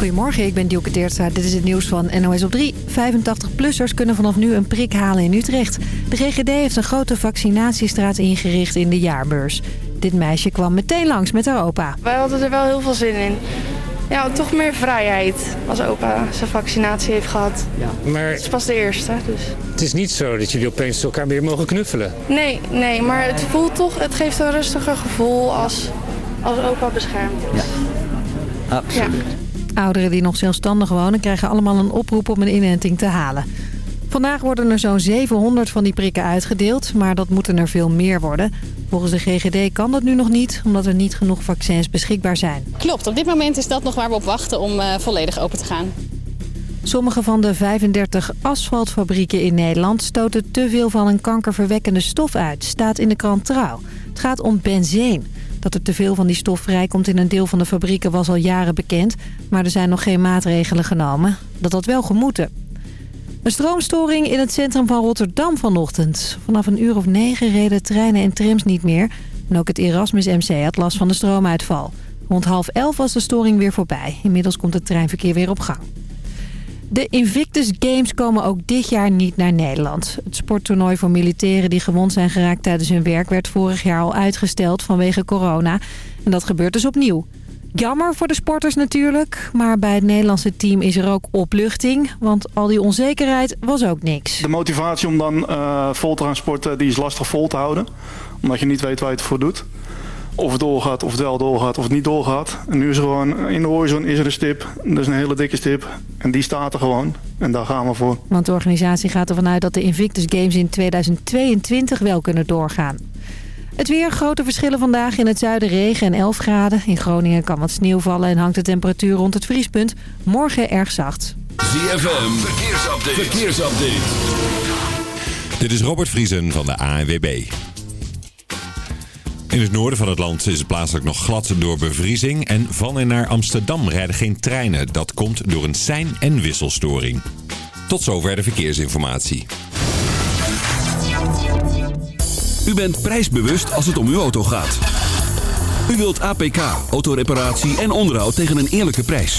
Goedemorgen, ik ben Dielke Teertstra. Dit is het nieuws van NOS op 3. 85-plussers kunnen vanaf nu een prik halen in Utrecht. De GGD heeft een grote vaccinatiestraat ingericht in de jaarbeurs. Dit meisje kwam meteen langs met haar opa. Wij hadden er wel heel veel zin in. Ja, toch meer vrijheid als opa zijn vaccinatie heeft gehad. Ja. Maar Het is pas de eerste, dus... het is niet zo dat jullie opeens elkaar weer mogen knuffelen. Nee, nee, maar het voelt toch... Het geeft een rustiger gevoel als, als opa beschermd is. Absoluut. Ouderen die nog zelfstandig wonen krijgen allemaal een oproep om een inenting te halen. Vandaag worden er zo'n 700 van die prikken uitgedeeld, maar dat moeten er veel meer worden. Volgens de GGD kan dat nu nog niet, omdat er niet genoeg vaccins beschikbaar zijn. Klopt, op dit moment is dat nog waar we op wachten om eh, volledig open te gaan. Sommige van de 35 asfaltfabrieken in Nederland stoten te veel van een kankerverwekkende stof uit, staat in de krant Trouw. Het gaat om benzeen. Dat er te veel van die stof vrijkomt in een deel van de fabrieken was al jaren bekend, maar er zijn nog geen maatregelen genomen. Dat had wel gemoeten. Een stroomstoring in het centrum van Rotterdam vanochtend. Vanaf een uur of negen reden treinen en trams niet meer. En ook het Erasmus MC had last van de stroomuitval. Rond half elf was de storing weer voorbij. Inmiddels komt het treinverkeer weer op gang. De Invictus Games komen ook dit jaar niet naar Nederland. Het sporttoernooi voor militairen die gewond zijn geraakt tijdens hun werk... werd vorig jaar al uitgesteld vanwege corona. En dat gebeurt dus opnieuw. Jammer voor de sporters natuurlijk, maar bij het Nederlandse team is er ook opluchting. Want al die onzekerheid was ook niks. De motivatie om dan eh, vol te gaan sporten, die is lastig vol te houden. Omdat je niet weet waar je het voor doet. Of het doorgaat, of het wel doorgaat, of het niet doorgaat. En nu is er gewoon, in de horizon is er een stip. Dat is een hele dikke stip. En die staat er gewoon. En daar gaan we voor. Want de organisatie gaat ervan uit dat de Invictus Games in 2022 wel kunnen doorgaan. Het weer, grote verschillen vandaag. In het zuiden regen en 11 graden. In Groningen kan wat sneeuw vallen en hangt de temperatuur rond het vriespunt. Morgen erg zacht. ZFM, verkeersupdate. verkeersupdate. Dit is Robert Vriesen van de ANWB. In het noorden van het land is het plaatselijk nog glad door bevriezing. En van en naar Amsterdam rijden geen treinen. Dat komt door een sein- en wisselstoring. Tot zover de verkeersinformatie. U bent prijsbewust als het om uw auto gaat. U wilt APK, autoreparatie en onderhoud tegen een eerlijke prijs.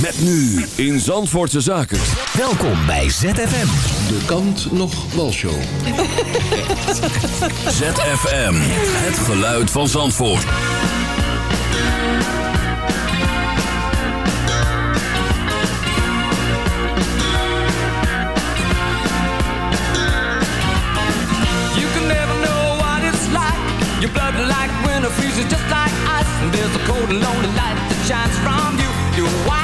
Met nu in Zandvoortse Zaken. Welkom bij ZFM. De kant nog walshow. ZFM, het geluid van Zandvoort. You can never know what it's like. Your blood like winter freezes just like ice. And there's a cold and lonely light that shines from you. You wind up like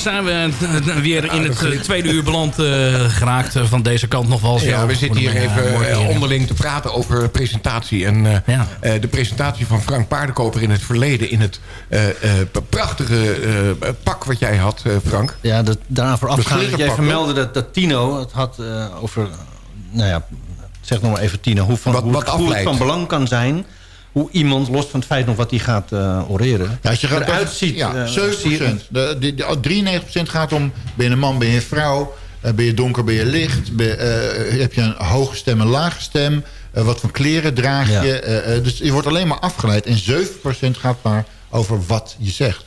zijn we eh, weer in het eh, tweede uur beland eh, geraakt. van deze kant nog wel eens. Ja, we zitten hier even onderling te praten over presentatie. En eh, eh, de presentatie van Frank Paardenkoper in het verleden... in het eh, eh, prachtige eh, pak wat jij had, eh, Frank. Ja, dat, daaraan vooraf Dat gaan dat jij vermeldde dat, dat Tino het had over... nou ja, zeg nog maar even Tino. Hoe, van, Wat- hoe, wat het- hoe het afleidt. van belang kan zijn... hoe iemand, los van het feit nog wat hij gaat eh, oreren... Ja, als je gaat eruit ziet. Ja, eh, 7 zie je- de, de, de, 93% gaat om... ben je een man, ben je een vrouw... eh, ben je donker, ben je licht... Ben, eh, heb je een hoge stem, een lage stem... eh, wat voor kleren draag je... Ja. eh, eh, dus je wordt alleen maar afgeleid. En 7% gaat maar over wat je zegt.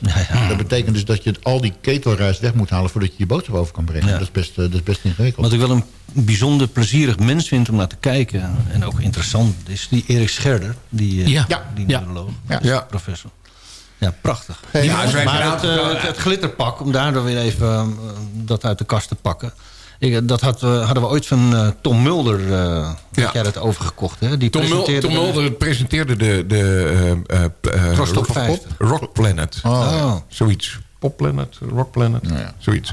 Dat betekent dus dat je al die ketelruis weg moet halen... voordat je je boodschap over kan brengen. Ja. Dat, is best, eh, dat is best ingewikkeld. Wat ik wel een bijzonder plezierig mens vind om naar te kijken... en ook interessant, is die Erik Scherder. Die, eh, Ja. die Ja. neuroloog. Ja. Ja. Professor. Ja, prachtig. Hey, ja, maar vanavond- het, eh, het, het glitterpak, om daardoor weer even dat uit de kast te pakken. Ik, eh, dat had, we- hadden we ooit van eh, Tom Mulder, eh Ja. jij dat overgekocht. Hè? Die Tom, presenteerde Tom Mulder presenteerde de, de eh, eh, eh, Top Rock- 50. Rock Planet. Oh. Zoiets. Pop Planet, Rock Planet, zoiets.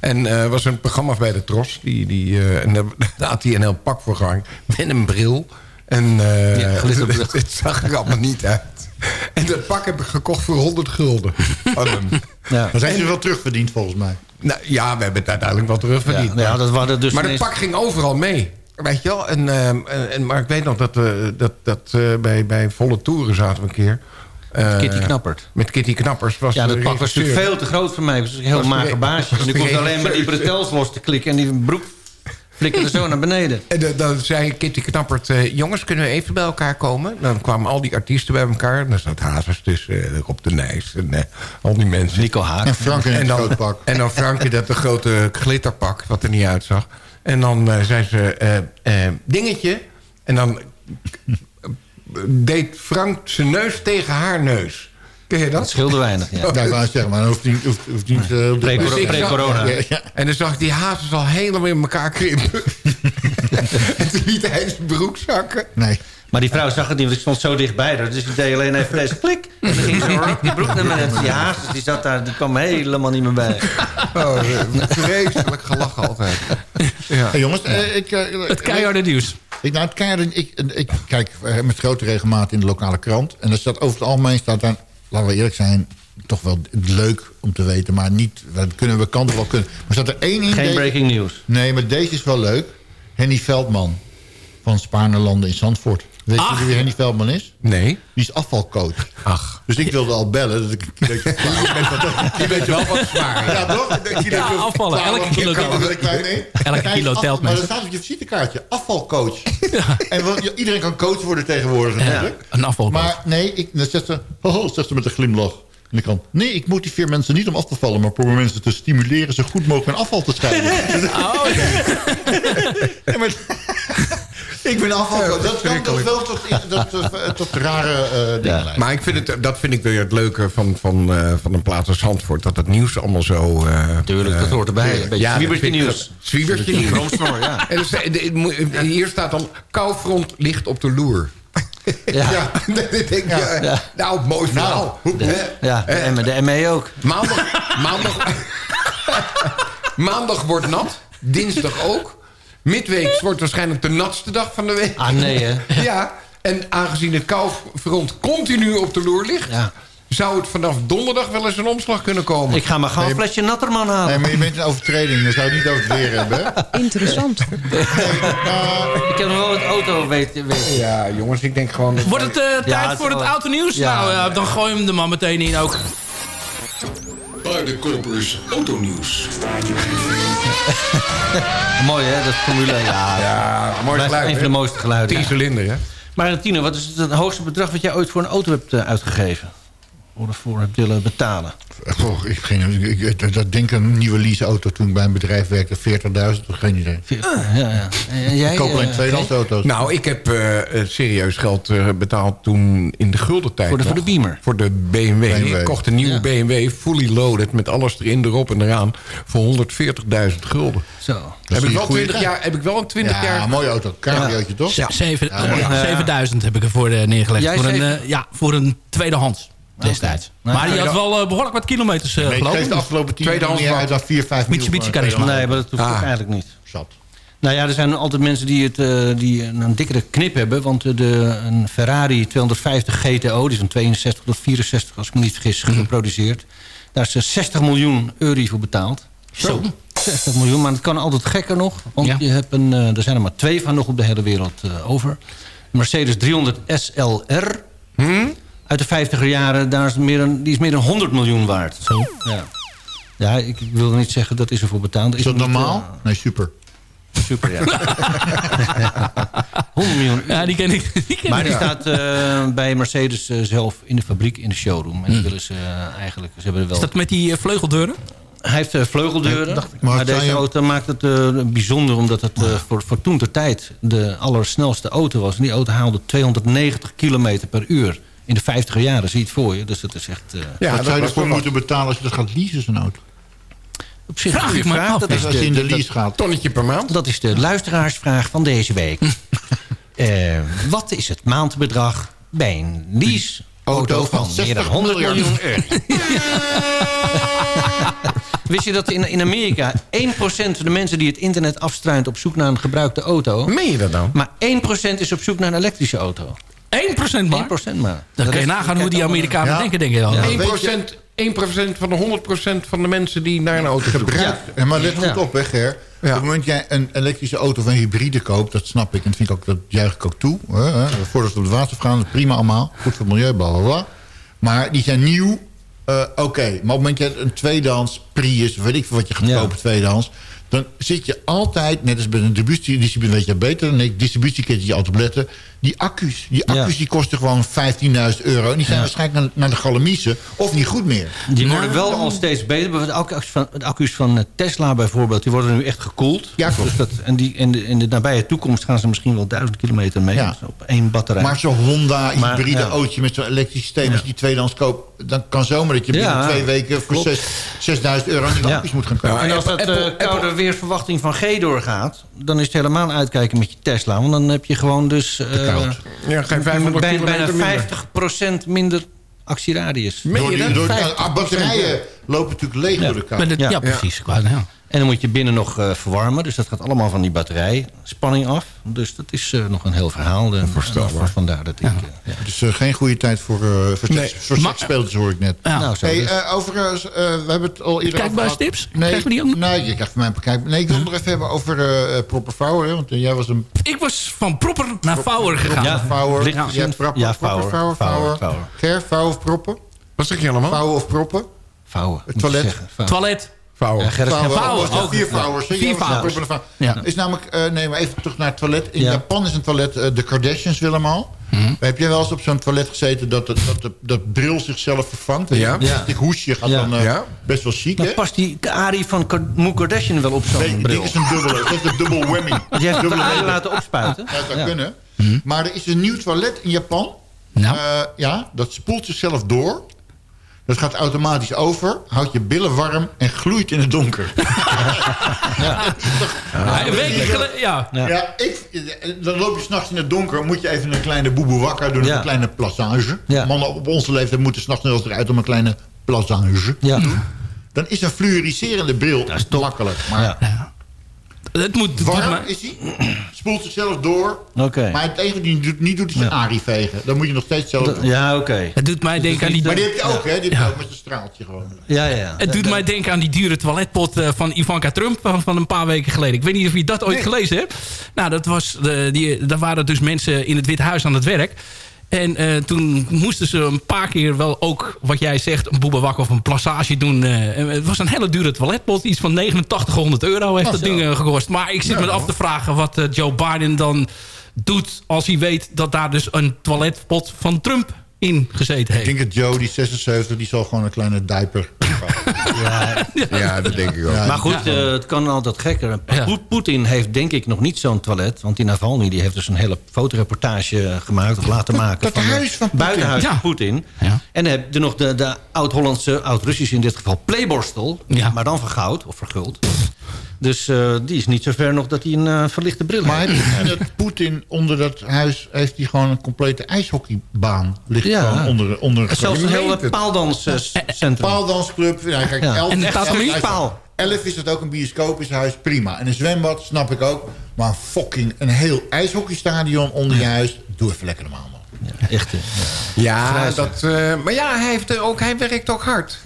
En er was een programma bij de Tros. Die, die, eh, en daar daar had hij een heel pak voor gehangen. Met een bril. En eh, Ja, het, het zag er allemaal niet uit. En dat pak heb ik gekocht voor 100 gulden. Hem. Ja. Dan zijn ze wel terugverdiend volgens mij. Nou, ja, we hebben het uiteindelijk wel terugverdiend. Ja, nou ja, dat waren dus maar het ineens- pak ging overal mee. Weet je wel? En, ehm, en, maar ik weet nog dat, eh, dat, dat eh, bij, bij volle toeren zaten we een keer. Eh, Kitty Knappert. Met Kitty Knappers. Was Ja, dat pak was natuurlijk veel te groot voor mij. Ik was een heel Was mager baasje. En ik hoefde alleen maar die bretels los te klikken... en die broek flikkerde zo naar beneden. En dan, dan zei Kitty Knappert... eh, jongens, kunnen we even bij elkaar komen? Dan kwamen al die artiesten bij elkaar. En dan zat Hazes tussen, uh, op de Nijs. En eh, al die mensen. Nico Haak. En Frank in het en dan, groot pak. En dan Frank in dat grote glitterpak, wat er niet uitzag. En dan eh, zei ze, eh, eh, dingetje. En dan deed Frank zijn neus tegen haar neus. Ken je dat? Scheelde weinig, ja. Ik wou zeggen, maar dan hoeft niet... Hoeft, hoeft niet eh, Dus zag- Pre-corona. Ja, ja. En dan zag ik die hazes al helemaal in elkaar krimpen. en toen liet hij zijn broek zakken. Nee. Maar die vrouw zag het niet, want ik stond zo dichtbij. Dus ik deed alleen even deze klik. En dan ging ze rap die broek naar beneden. Die hazes, die zat daar, die kwam helemaal niet meer bij. Oh, vreselijk gelachen altijd. Ja. Hey, jongens, eh, ik... eh, Het keiharde nieuws. Ik, nou, het keiharde, ik, ik kijk eh, met grote regelmaat in de lokale krant. En er staat over het algemeen, staat daar, laten we eerlijk zijn... toch wel leuk om te weten, maar niet... Dat kunnen we kanten wel kunnen. Maar staat er één in... Geen breaking news. Nee, maar deze is wel leuk. Henny Veldman van Spaarnerlanden in Zandvoort. Weet Ach. je wie Henny Veldman is? Nee. Die is afvalcoach. Ach. Dus ik wilde al bellen. Dat ik een beetje Je bent wel wat zwaar. Ja, toch? Ja, afvallen. Elke kilo telt. Elke kilo telt, Maar er staat op je visitekaartje. Afvalcoach. En want, ja, iedereen kan coach worden tegenwoordig natuurlijk. Een afvalcoach. Maar nee, ik, dan zegt ze, oh, zegt ze met een glimlach. En ik kan, nee, ik motiveer mensen niet om af te vallen... maar probeer mensen te stimuleren zo goed mogelijk mijn afval te scheiden. Oh, Ja, maar, Ik ben afval. Ja, dat kan toch wel tot, tot, tot, tot rare eh, dingen leiden. Maar ik vind het, dat vind ik weer het leuke van, van, eh, van een plaats als Zandvoort. Dat het nieuws allemaal zo... eh, Tuurlijk, dat eh, hoort erbij. Een beetje dat zwiebertje ik- nieuws. Zwiebertje nieuws. Ja. En, dus, eh, de- de- hier staat dan... Koufront ligt op de loer. Ja. Ja, dat denk ik, ja. Ja. Nou, mooi verhaal. Hè? Ja, de, Eh, de ME ook. Maandag, maandag, maandag wordt nat. Dinsdag ook. Midweek wordt waarschijnlijk de natste dag van de week. Ah, nee, hè? Ja, en aangezien het koufront continu op de loer ligt... Ja. zou het vanaf donderdag wel eens een omslag kunnen komen. Ik ga maar gauw een flesje Natterman halen. Nee, maar je bent een overtreding. Dan zou je het niet over het weer hebben. Interessant. Ik heb nog wel wat auto weten. weten. Ja, jongens, ik denk gewoon... dat Wordt het eh, tijd Ja, het voor het wel- auto nieuws? Ja. nou, ja, dan gooi je hem er maar meteen in ook. Paardenkopers Autonieuws. Mooi, hè? Dat Formule 1. Ja, Ja, mooi geluid. Een van de mooiste geluiden. 10 cilinder, hè? Maar Tino, wat is het hoogste bedrag wat jij ooit voor een auto hebt eh, uitgegeven? Of ervoor hebt willen betalen? Goh, ik, ik, ik- dat- dat denk ik een nieuwe leaseauto toen ik bij een bedrijf werkte. 40.000, geen idee. Ja, ja. En jij, Ik koop alleen eh, tweedehands auto's. Nou, ik heb eh, eh, serieus geld eh, betaald toen in de guldentijd. Voor de- voor de Beamer? Voor de BMW. BMW. Ik kocht een nieuwe Ja. BMW, fully loaded... met alles erin, erop en eraan... voor 140.000 gulden. Zo. Heb ik, wel goede 20 tijd. jaar, heb ik wel een 20 Ja, jaar... een mooie auto. Cabriootje, toch? Ja. Zeven, Ja, mooi. eh, 7000 heb ik ervoor neergelegd. Jij Voor een, ja, voor een tweedehands destijds. Maar die had wel eh, behoorlijk wat kilometers uh, Nee, ik gelopen. geef de afgelopen 10 jaar uit dan 4, 5 Mitsubishi Charisma. Nee, maar dat hoeft Ah. ook eigenlijk niet. Zat. Nou ja, er zijn altijd mensen die, het, eh, die een, een dikkere knip hebben. Want eh, de, een Ferrari 250 GTO, die is van 62 tot 64, als ik me niet vergis, geproduceerd. Daar is eh, 60 miljoen euro voor betaald. Zo. 60 miljoen, maar het kan altijd gekker nog. Want Ja. je hebt een, eh, er zijn er maar twee van nog op de hele wereld eh, over. De Mercedes 300 SLR. Uit de 50er jaren, daar is meer dan, die is meer dan 100 miljoen waard. Zo. Ja. Ja, ik wilde niet zeggen dat is ervoor betaald. Is dat normaal? eh, Nee, super. super, ja. 100 miljoen. Ja, die ken ik. Die ken Maar ik. die staat eh, bij Mercedes eh, zelf in de fabriek, in de showroom. En die willen ze eigenlijk... Ze hebben er wel... Is dat met die vleugeldeuren? Hij heeft vleugeldeuren. Ja, dacht ik. maar Maar deze je- auto maakt het eh, bijzonder... omdat het voor, voor toen ter tijd de allersnelste auto was. En die auto haalde 290 km per uur. In de 50er jaren, zie je het voor je. Dus dat is echt... eh, Ja, Wat dat zou je ervoor moeten betalen als je dat gaat leasen, zo'n auto? op zich Vraag ik me af, Dat is, Als je in de lease gaat. Tonnetje per maand. dat is de luisteraarsvraag van deze week. Eh, wat is het maandbedrag bij een lease... Auto van meer dan 60 100 miljard. miljoen euro. Wist je dat in, in Amerika 1% van de mensen die het internet afstruint... op zoek naar een gebruikte auto... Meen je dat nou? maar 1% is op zoek naar een elektrische auto. 1% maar? 1% maar. Dan kan je nagaan hoe die Amerikanen Ja. denken, denk ik al. Ja. 1%, 1% van de 100% van de mensen die naar een auto. Gebruikt. Ja. Maar let goed Ja. op, hè, Ger. Op het moment dat jij een elektrische auto of een hybride koopt... dat snap ik en dat, vind ik ook, dat juich ik ook toe. Hè, hè. Voordat ze op het water gaan, dat is prima allemaal. Goed voor het milieu, bla, bla, bla. Maar die zijn nieuw. eh, Oké, maar op het moment dat je een tweedehands Prius... weet ik veel wat je gaat Ja. kopen, tweedehands... dan zit je altijd, net als bij een distributieketen... weet je beter dan ik, je altijd op letten... die accu's, die accu's Ja. die kosten gewoon 15.000 euro... en die zijn Ja. waarschijnlijk naar, naar de galamiezen... of niet goed meer. Die worden wel al steeds beter. De accu's van, de accu's van eh, Tesla bijvoorbeeld, die worden nu echt gekoeld. Ja, klopt. Dus dat, en die, in, de, in de nabije toekomst gaan ze misschien wel duizend kilometer mee. Ja. Dus op één batterij. Maar zo'n Honda Maar, hybride ja. autootje met zo'n elektrisch systeem... als je die tweedehands koopt... dan kan zomaar dat je binnen Ja, twee weken... voor klopt. zes- 6000 euro aan die Ja. accu's moet gaan kopen. en als dat Apple- eh, Apple- koude weersverwachting van G doorgaat... dan is het helemaal uitkijken met je Tesla. Want dan heb je gewoon dus... eh, Ja, geen 500 bij- kilometer bijna minder. 50% minder actieradius. Door die, 50%, ah, batterijen lopen natuurlijk leeg Ja. door de ja, Ja. precies. Ja. Ja. En dan moet je binnen nog eh, verwarmen. Dus dat gaat allemaal van die batterijspanning af. Dus dat is eh, nog een heel verhaal. De, Onvoorstelbaar. Vandaar dat ik... eh, ja. Het is eh, geen goede tijd voor, eh voor, Nee. seksspeeltjes, hoor ik net. Ja. Nou, zo Hey, dus. eh, overigens, eh, we hebben het al eerder gehad. Kijkbuistips? Nee, Krijgen we die ook nog? Nee, je krijgt van mij een kijk. Nee, ik wil het nog even hebben over proper vouwen. hè, Want jij was een Ik was van proper naar vouwer gegaan. Ja. vouwer. Ja, Ja, proper, vouwer. vouwer, vouwer. Vouwer, Ger, vouwen of proppen? Wat zeg je allemaal? Vouwen of proppen? Vouwen. Toilet. Vouwen. Toilet. Vouwen. Ja, Gerrit Vouwen, Vouwen vouwen, ook. vier Ja. vouwers. Vier vouwers. Ja. Is namelijk, eh, nee, maar even terug naar het toilet. In Ja. Japan is een toilet, eh, de Kardashians willen hem al. Mhm. Heb jij wel eens op zo'n toilet gezeten dat, het- dat, de, dat bril zichzelf vervangt? Ja. Ja. Een hoesje gaat Ja. dan eh, Ja. best wel chic, Maar hè? past die Arie van Moe Kardashian wel op zo'n Nee, bril? dit is een dubbele. Dat is de dubbel whammy. Die heeft Dubbele het Arie whammy. laten opspuiten. Ja, dat zou Ja. kunnen. Maar er is een nieuw toilet in Japan. Nou. Eh, ja, dat spoelt zichzelf door. Dat gaat automatisch over, houdt je billen warm en gloeit in het donker. Ja, ja. Ja. ik, dan loop je s'nachts in het donker, moet je even een kleine boeboe wakker doen, Ja. een kleine plassage. Ja. Mannen op onze leeftijd moeten s'nachts eens eruit om een kleine plassage. Ja. Dan is een fluoriserende bril makkelijk. Maar Ja. Het moet... warm is hij, spoelt zichzelf door. Oké. Maar het enige die doet- niet doet is een Ari vegen. Dan moet je nog steeds zelf doen. Ja, oké. Het doet mij denken aan die... Maar die heb je ook, hè? Die heb je ook met een straaltje gewoon. Ja, ja, ja. Het doet mij denken aan die dure toiletpot eh, van Ivanka Trump van, van een paar weken geleden. Ik weet niet of je dat ooit gelezen hebt. Nou, dat was, de, die, daar waren dus mensen in het Witte Huis aan het werk. En eh, toen moesten ze een paar keer wel ook, wat jij zegt... een boebenwak of een plassage doen. eh, het was een hele dure toiletpot. Iets van 8900 euro heeft Oh, dat ding eh, gekost. Maar ik zit me af te vragen wat Joe Biden dan doet... als hij weet dat daar dus een toiletpot van Trump in gezeten Ik heeft. denk dat Joe, die 76, die zal gewoon een kleine diaper. Ja, dat denk ik ook. Ja, Maar goed, eh, het kan altijd gekker. Po- Poetin heeft denk ik nog niet zo'n toilet. Want die Navalny die heeft dus een hele fotoreportage gemaakt... of laten maken dat van het huis van Poetin. buitenhuis Ja. van Poetin. Ja. En dan heb je nog de, de oud-Hollandse, oud-Russische in dit geval... playborstel, Ja. maar dan van goud of verguld. Dus eh, die is niet zo ver nog dat hij een eh, verlichte bril Maar heeft. dat Poetin onder dat huis... heeft hij gewoon een complete ijshockeybaan. Ligt Ja. gewoon onder, onder En zelfs een hele paaldanscentrum. Paaldansclub. Ja, kijk, Ja. elf En is uit- Paal. Elf is dat ook een bioscoop in zijn huis, prima. En een zwembad, snap ik ook. Maar fucking een heel ijshockeystadion onder je huis... doe even lekker normaal, eh, Ja, dat, eh, maar ja, hij, heeft er ook, hij werkt ook hard.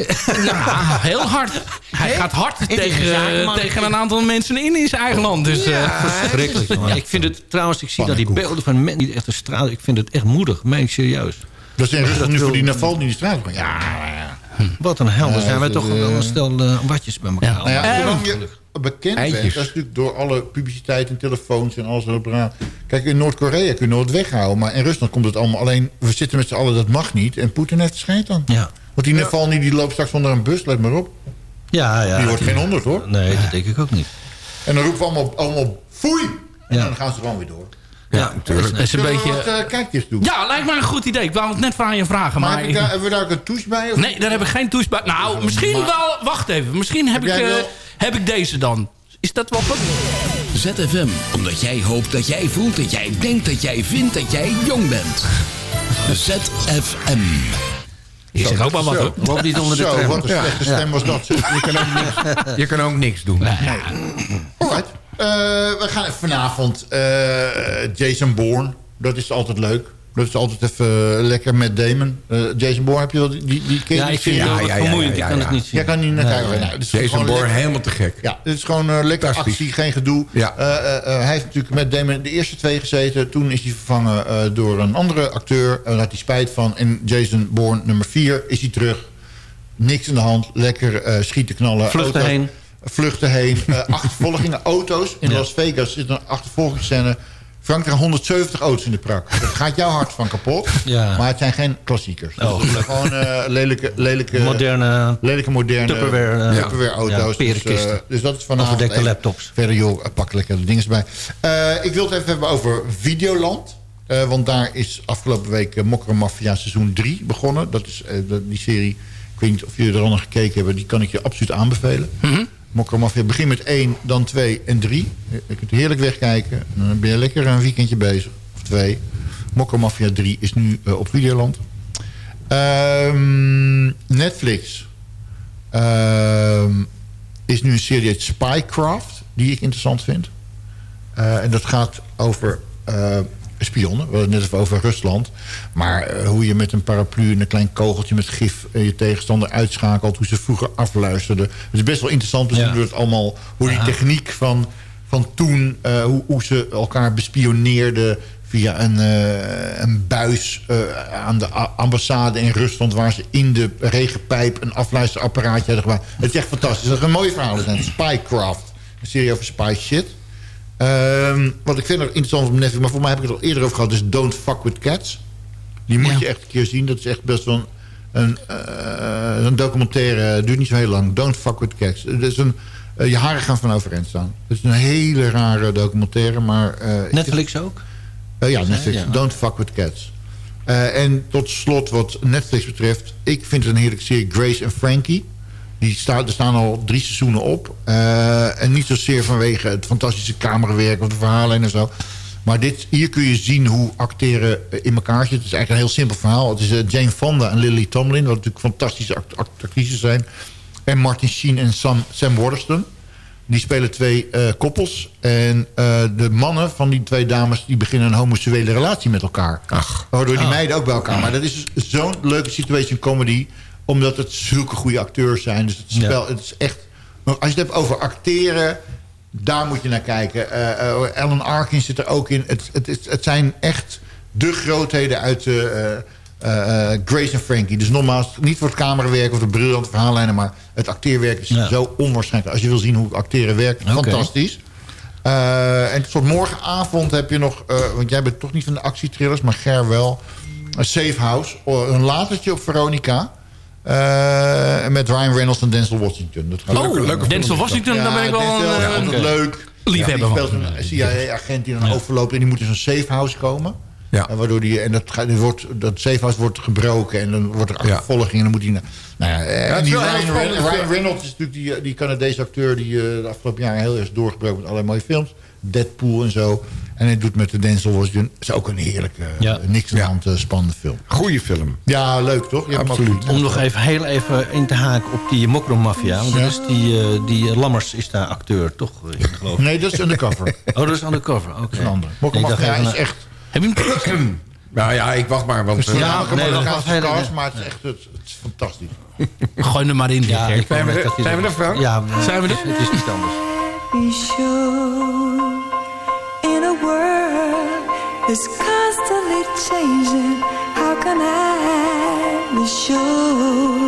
Ja, heel hard. Hij gaat hard tegen, zakenman. tegen een aantal mensen in in zijn eigen land. Dus, eh, verschrikkelijk. man. Ik vind het trouwens, ik zie dat die beelden van mensen die echt een straal... Ik vind het echt moedig, meen ik serieus. Dat is in Rusland Dat nu voor die Navalny die straat. op. Ja, ja. Wat een hel. Dan Ja, zijn wij toch eh, wel een stel eh, watjes bij elkaar. Nou ja, Bekend bent, Eitjes. dat is natuurlijk door alle publiciteit en telefoons en alles erop. Kijk, in Noord-Korea kun je nooit weghouden, maar in Rusland komt het allemaal alleen... we zitten met z'n allen, dat mag niet. En Poetin heeft het schijt dan. Ja. Want die Navalny die loopt straks onder een bus, let maar op. Ja, ja. Die wordt geen honderd, hoor. Nee, dat denk ik ook niet. En dan roepen we allemaal, allemaal foei! En Ja. dan gaan ze gewoon weer door. Ja, natuurlijk. Het is een beetje... wat uh, kijkjes doen? Ja, lijkt me een goed idee. Ik wou het net van je vragen. maar Maar, heb ik daar, hebben we daar ook een touche bij? Of nee, daar heb ik geen toets bij. Nou, misschien wel... Wacht even. Misschien heb, Heb ik, eh, wel- heb ik deze dan. Is dat wel goed? ZFM, omdat jij hoopt dat jij voelt dat jij denkt dat jij vindt dat jij jong bent. ZFM. Je zegt ook wel wat, hoor. Loop niet onder de Zo, tram. wat een slechte stem was dat. Je kan ook niks, je kan ook niks doen. Alright. Eh, we gaan even vanavond eh, Jason Bourne. Dat is altijd leuk. Dat is altijd even lekker met Damon. Eh, Jason Bourne, heb je wel die, die, die ken je Ja, ik vind het ja, ja, vermoeiend. ja, Ik kan het niet zien. Jij kan niet naar Nee. kijken. Nou, Jason Bourne lekker- helemaal te gek. Ja, het is gewoon lekker actie, geen gedoe. Ja. Eh, eh, eh, hij heeft natuurlijk met Damon de eerste twee gezeten. Toen is hij vervangen eh, door een andere acteur. En daar had hij spijt van. En Jason Bourne, nummer vier, is hij terug. Niks in de hand. Lekker eh, schieten, knallen. Vluchten heen. Vluchten heen. eh, achtervolgingen, auto's. In Las Vegas zit een achtervolgingsscène. Frank, er 170 auto's in de prak. Daar gaat jouw hart van kapot. Ja. Maar het zijn geen klassiekers. Oh, gewoon eh, lelijke, lelijke, Moderne lelijke moderne Tupperware, eh, Tupperware auto's. ja, dus, dus dat is vanavond. Overdekte laptops. Verder joh, pak lekker de dingen bij. Eh, ik wil het even hebben over Videoland. Eh, want daar is afgelopen week uh, Mokkere Mafia seizoen 3 begonnen. Dat is dat- die serie, ik weet niet of jullie er al naar gekeken hebben... die kan ik je absoluut aanbevelen. Mokkere Mafia begint met 1, dan 2 en 3. Je kunt heerlijk wegkijken. En dan ben je lekker een weekendje bezig. Of twee. Mokkere Mafia 3 is nu eh, op Videoland. Ehm, Netflix ehm, is nu een serie Spycraft, die ik interessant vind. Eh, en dat gaat over eh, spionnen. We hadden het net even over Rusland. Maar eh, hoe je met een paraplu en een klein kogeltje met gif... eh, je tegenstander uitschakelt, hoe ze vroeger afluisterden. Het is best wel interessant te zien hoe het allemaal... hoe die techniek van, van toen, eh, hoe, hoe ze elkaar bespioneerden... via een, een buis aan de ambassade in Rusland... waar ze in de regenpijp een afluisterapparaatje hadden gemaakt. Het is echt fantastisch. Dat is een mooie verhaal. zijn Spycraft. Een serie over spy shit. Ehm, wat ik vind nog interessant op Netflix... maar voor mij heb ik het al eerder over gehad... is Don't Fuck With Cats. Die moet je echt een keer zien. Dat is echt best wel een, een, eh, een documentaire. Het duurt niet zo heel lang. Don't Fuck With Cats. Is een, eh, je haren gaan van overeind staan. Het is een hele rare documentaire. Maar, eh, ik- Netflix ook? ja, Netflix. Ja. Don't fuck with cats. En tot slot wat Netflix betreft. Ik vind het een heerlijke serie. Grace en Frankie. Die staat, er staan al drie seizoenen op. Eh, en niet zozeer vanwege het fantastische camerawerk of de verhalen en zo. Maar dit, hier kun je zien hoe acteren in elkaar zit. Het is eigenlijk een heel simpel verhaal. Het is eh, Jane Fonda en Lily Tomlin. Wat natuurlijk fantastische act act- actrices zijn. En Martin Sheen en Sam, Sam Waterston. Die spelen twee eh, koppels. En de mannen van die twee dames... die beginnen een homoseksuele relatie met elkaar. Waardoor die Ah. meiden ook bij elkaar. Maar dat is dus zo'n leuke situation comedy... omdat het zulke goede acteurs zijn. Dus het spel, het is echt... maar Als je het hebt over acteren... daar moet je naar kijken. Eh, Alan Arkin zit er ook in. Het, het, is- het zijn echt de grootheden uit... eh, Grace en Frankie. Dus nogmaals, niet voor het camerawerk of de briljante verhaallijnen... maar het acteerwerk is zo onwaarschijnlijk. Als je wil zien hoe acteren werkt, fantastisch. En tot morgenavond heb je nog... want jij bent toch niet van de actietrillers, maar Ger wel... Een Safe House, oh, een latertje op Veronica... eh, met Ryan Reynolds en Denzel Washington. Dat gaat Oh, leuke Denzel. Washington, daar ben ik wel een, eh, altijd leuk. Liefhebber speelt een CIA-agent die dan overloopt... en die moet in zo'n safe house komen. Ja. En, waardoor die, en dat, die wordt, dat safe house wordt gebroken... en dan wordt er achtervolging en dan moet hij... naar- Nou ja, eh, die een Ryan. Reynolds is natuurlijk die, die Canadese acteur... die de afgelopen jaren heel erg is doorgebroken met allerlei mooie films. Deadpool en zo. En hij doet met de Denzel Washington. is ook een heerlijke, Ja. niks aan de hand eh, spannende film. Goeie film. Ja, leuk toch? Absoluut. gezien. Om nog even heel even in te haken op die Mokro-maffia. Want Ja. dat is die, eh, die Lammers is daar acteur, toch? eh, geloof. Nee, dat is undercover. Oh, dat is undercover. Oké. Dat is een ander. Even, is eh, echt... Heb je hem Nou ja, ik wacht maar. Want, Ja, eh, Ja, nee, nee, dat gaat was heel- cast, maar het is echt het, het is fantastisch. Gooi er maar in, Ja, Zijn we er- zijn we er, Frank? Ja, maar Zijn we het er? is- Het is niet anders. In a world that's constantly changing. How can I be sure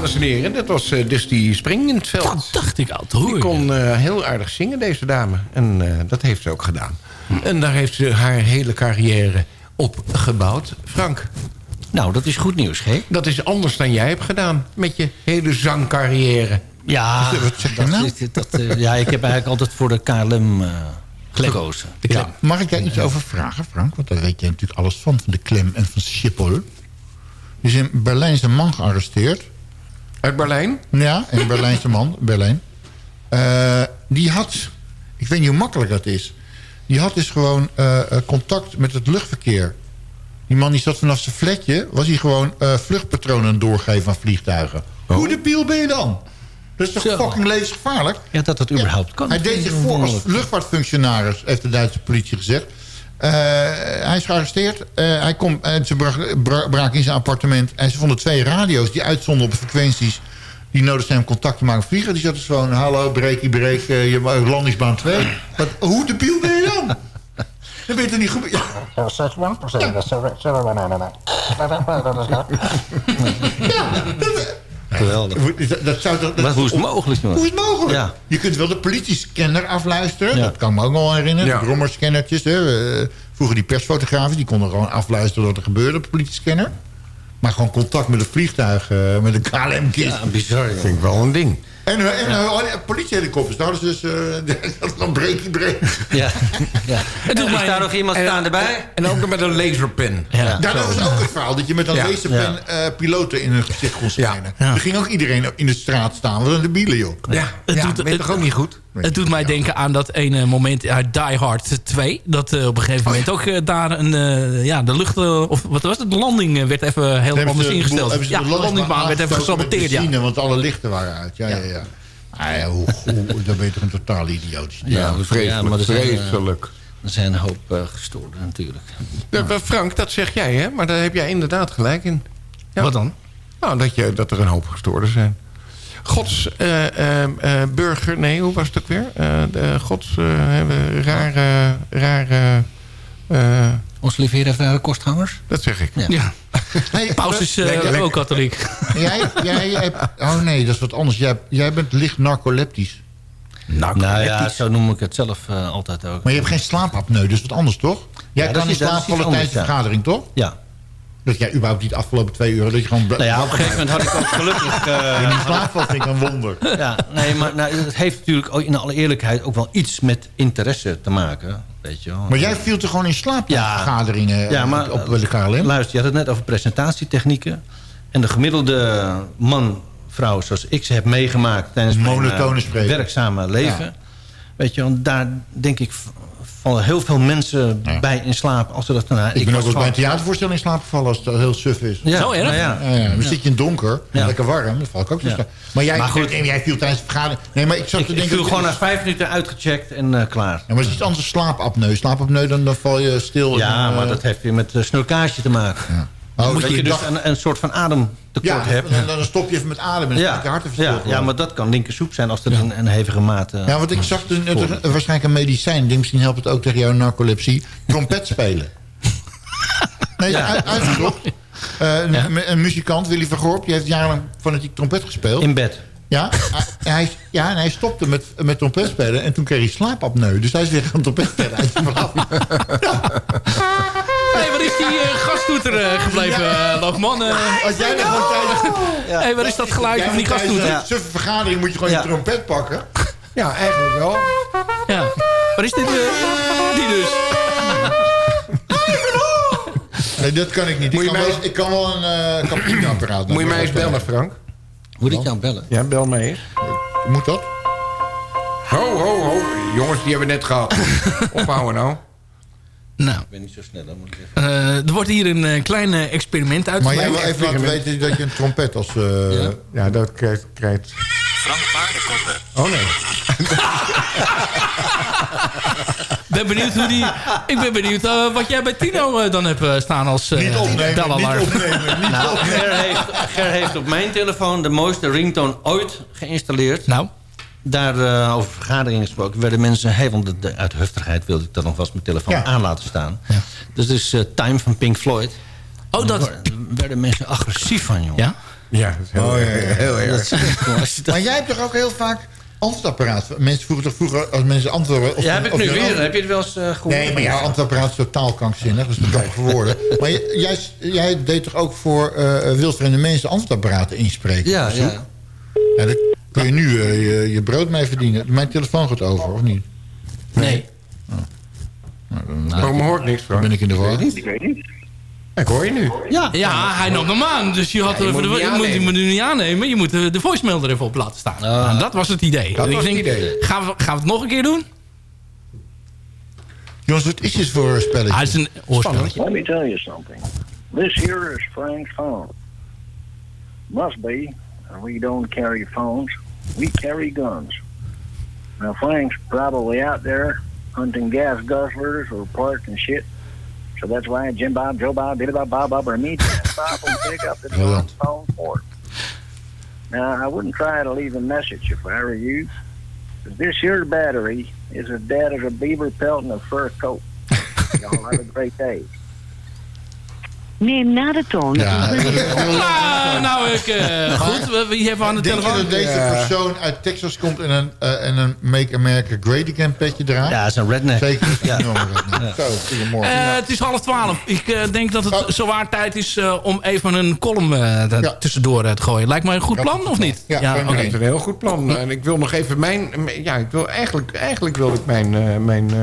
dames en heren. Dat was eh, dus die spring in het veld. Dat dacht ik al. Hoor Die kon eh, heel aardig zingen, deze dame. En eh, dat heeft ze ook gedaan. En daar heeft ze haar hele carrière op gebouwd. Frank. Nou, dat is goed nieuws, G. Dat is anders dan jij hebt gedaan met je hele zangcarrière. Ja, Wat zeg je dat, nou? is- dat, ja, ik heb eigenlijk altijd voor de KLM eh gekozen. Ja. Mag ik daar iets over vragen, Frank? Want daar weet jij natuurlijk alles van, van de Klem en van Schiphol. Is in Berlijn is een man gearresteerd. Uit Berlijn? Ja, een Berlijnse man, Berlijn. Eh, die had, ik weet niet hoe makkelijk dat is... die had dus gewoon eh, eh, contact met het luchtverkeer. Die man die zat vanaf zijn flatje... was hij gewoon eh, vluchtpatronen doorgeven aan vliegtuigen. Hoe de piel ben je dan? Dat is toch Zo. fucking levensgevaarlijk? Ja, dat dat überhaupt kan. Hij deed zich voor als luchtvaartfunctionaris, heeft de Duitse politie gezegd. Eh, hij is gearresteerd. Eh, hij komt, en ze bra- bra- braken in zijn appartement. En ze vonden twee radio's die uitzonden op frequenties. Die nodig zijn om contact te maken met vliegen. Die zat dus gewoon, hallo, breekie, breek, eh, je landingsbaan 2. Wat, hoe de piel ben je dan? Dat weet je niet goed. Ja. Geweldig. Dat, dat zou dat Maar hoe is het mogelijk, jongen? Hoe is het mogelijk? Ja. Je kunt wel de politiescanner afluisteren. Ja. Dat kan ik me ook wel herinneren. Ja. Brommerscannertjes. Hè. Eh, Vroeger die persfotografen. Die konden gewoon afluisteren wat er gebeurde op de politiescanner. Maar gewoon contact met een vliegtuig. eh, met een KLM-kist. Ja, bizar, joh. Vind ik wel een ding. En, eh, en eh, politiehelikopters. Nou, dat is dus... eh, dat is dan breekie breek. Ja. ja. Het doet is daar nog iemand staan erbij? En ook nog met een laserpen. Ja. Ja, dat was ook het verhaal. Dat je met een Ja. laserpen eh, piloten in hun gezicht kon schijnen. Ja. Er ging ook iedereen in de straat staan. Wat een debiele, joh. Ja, Het ja doet- het- toch ook niet goed? Het doet mij denken aan dat ene moment uit Die Hard 2. Dat eh, op een gegeven moment ook eh, daar een... eh, ja, de lucht... of wat was het? De landing werd even heel Hebben anders de ingesteld. hebben ze Ja, de de landingbaan werd even gesaboteerd. Ja. Want alle lichten waren uit. Ja, ja, ja. Ah, ja hoe, hoe, dan ben je toch een totaal idioot. Ja, Vreselijk, maar er zijn, vreselijk. er zijn een hoop eh, gestoorden natuurlijk. Ja, Frank, dat zeg jij, hè? Maar daar heb jij inderdaad gelijk in. Ja. Wat dan? Nou, dat, je, dat er een hoop gestoorden zijn. Gods eh, eh, eh, burger... Nee, hoe was het ook weer? Eh, de gods hebben rare... rare eh, Ons lieve heer heeft rare kostgangers. dat zeg ik. Ja. Ja. Hey, Paus is ook katholiek. Jij, jij hebt... Oh nee, dat is wat anders. Jij, jij bent licht narcoleptisch. Nou ja, zo noem ik het zelf altijd ook. Maar je hebt geen slaapapneu, dus wat anders, toch? Jij Ja, dat kan is slaap iets vallen tijdens de vergadering, toch? Ja. Dat jij überhaupt niet de afgelopen twee uur... dat je gewoon... Nou ja, op een gegeven moment had ik ook gelukkig... eh, in slaap valt, vind ik een wonder. ja, nee, maar nou, het heeft natuurlijk ook in alle eerlijkheid ook wel iets met interesse te maken. Weet je wel. Maar jij viel er gewoon in slaap Ja. vergaderingen Ja, maar- op de KLM? Luister, je had het net over presentatietechnieken. En de gemiddelde man, vrouw zoals ik ze heb meegemaakt... tijdens mijn Monotone eh, spreken. werkzame leven. Ja. Weet je, want daar denk ik vallen heel veel mensen Ja. bij in slaap. Als ze dat, nou, Ik ben ook wel bij een theatervoorstelling in slaap gevallen als het heel suf is. Ja, Zo erg? nou ja. Ja, ja. Dan zit je in het donker, Ja. lekker warm, dan val ik ook zo Ja. slaap. Maar jij, Maar goed. nee, jij viel tijdens de vergadering... Nee, maar ik zat Ik, te ik denken... viel gewoon na Ja, vijf minuten uitgecheckt en eh, klaar. maar het is iets anders slaapapneu. Slaapapneu, dan, dan val je stil. Ja, en, maar eh, dat heeft weer met uh, snurkage te maken. Ja. Oh, dat dat je dus dacht- een, een soort van ademtekort ja, hebt. dan, dan stop je even met ademen en dan is je hart even stil. ja, ja, maar dat kan linkersoep zijn als er een, een hevige mate... Ja, want ik zag toen, het, waarschijnlijk een medicijn. Denk, misschien helpt het ook tegen jouw narcolepsie. Trompet spelen. Nee, Ja. uit, uitgezocht. Eh, een, een muzikant, Willy van Gorp, die heeft jarenlang fanatiek trompet gespeeld. In bed. Ja, hij, ja, en hij stopte met, met trompet spelen. En toen kreeg hij slaapapneu. Dus hij is weer gaan trompet spelen. is die eh, gasttoeter eh, gebleven, Ja. eh, Loogman? Als jij gewoon tijdens... Hé, waar is dat geluidje van die gasttoeter? een suffe vergadering moet je gewoon Ja. je trompet pakken. Ja, eigenlijk wel. Ja. Waar is dit? eh, die dus. Nee, dat kan ik niet. Ik Moet je kan, wel, ik kan wel een uh, cappuccinoapparaat. Moet je mij eens bellen, Frank? Moet ik jou bellen? Ja, bel mij eens. Moet dat? Ho, ho, ho. Jongens, die hebben we net gehad. Ophouden nou. Nou, Ik ben niet zo snel, dan moet ik even... eh, er wordt hier een eh, klein eh, experiment Maar jij uitgevoerd. wil even laten weten dat je een trompet als... eh, Ja? Ja, dat krijgt... krijgt... Frank Paardenkoppen. Oh nee. ben benieuwd hoe die... Ik ben benieuwd wat jij bij Tino dan hebt staan als eh Niet opnemen, niet belalarm. opnemen, niet Nou, opnemen. Ger heeft, Ger heeft op mijn telefoon de mooiste ringtone ooit geïnstalleerd. Nou, Daar eh, over vergaderingen gesproken werden mensen... Hey, want de- de- uit heftigheid wilde ik dan nog wel eens mijn telefoon Ja. aan laten staan. Dus het is eh, Time van Pink Floyd. oh, dat... Daar werden mensen agressief van, jongen. Ja? Ja, dat is heel, Oh, ja, ja. heel Dat erg. Maar jij hebt toch ook heel vaak antwoordapparaat? Mensen vroegen toch vroeger als mensen antwoorden... of- Ja, heb ik nu weer. antwoord- Heb je het wel eens eh, gehoord? Nee, maar jouw antwoordapparaat is totaal krankzinnig. Dat is een grappige woorden. Maar jij, jij, jij deed toch ook voor eh wildvreemde mensen antwoordapparaten inspreken? Ja, ja. Ja, kun je nu eh, je, je brood mee verdienen. Mijn telefoon gaat over, of niet? Nee. Nou, dan, Waarom hoor ik niks dan van? ben ik in de war. Ik weet niet. Ik hoor je nu. Ja, Ja, hij nam hem aan. Dus je, had, Ja, je moet de, je niet moet, je moet hem niet aannemen. Je moet de, de voicemail er even op laten staan. Nou, dat was het idee. Dat En ik was het denk, idee. Gaan we, gaan we het nog een keer doen? Jongens, wat is dit voor een spelletje? Hij is een oorspelletje. Let me tell you something. This here is Frank's phone. Must be. We don't carry phones. We carry guns. Now Frank's probably out there hunting gas guzzlers or parked and shit. So that's why Jim Bob, Joe Bob, Billy Bob, Bob Bob, or me, Bob will pick up the phone for it. Now I wouldn't try to leave a message if I were you. This here battery is as dead as a beaver pelt in a fur coat. Y'all have a great day. Neem na de toon. Ja, Ah, nou, ik, eh, goed. We- Wie hebben we aan de Denk je telefoon? dat deze Ja. persoon uit Texas komt en een, eh, en een Make America Great Again petje draagt? Ja, dat is een redneck. Zeker. Ja. Redneck. Zo, goedemorgen. Eh, het is half twaalf. Ik eh, denk dat het Oh. zowaar tijd is eh, om even een column Ja. tussendoor te gooien. Lijkt mij een goed Ja, plan, of niet? Ja. Dat is een heel goed plan. En ik wil nog even mijn... Ja, ik wil eigenlijk, eigenlijk wil ik mijn, eh, mijn, eh,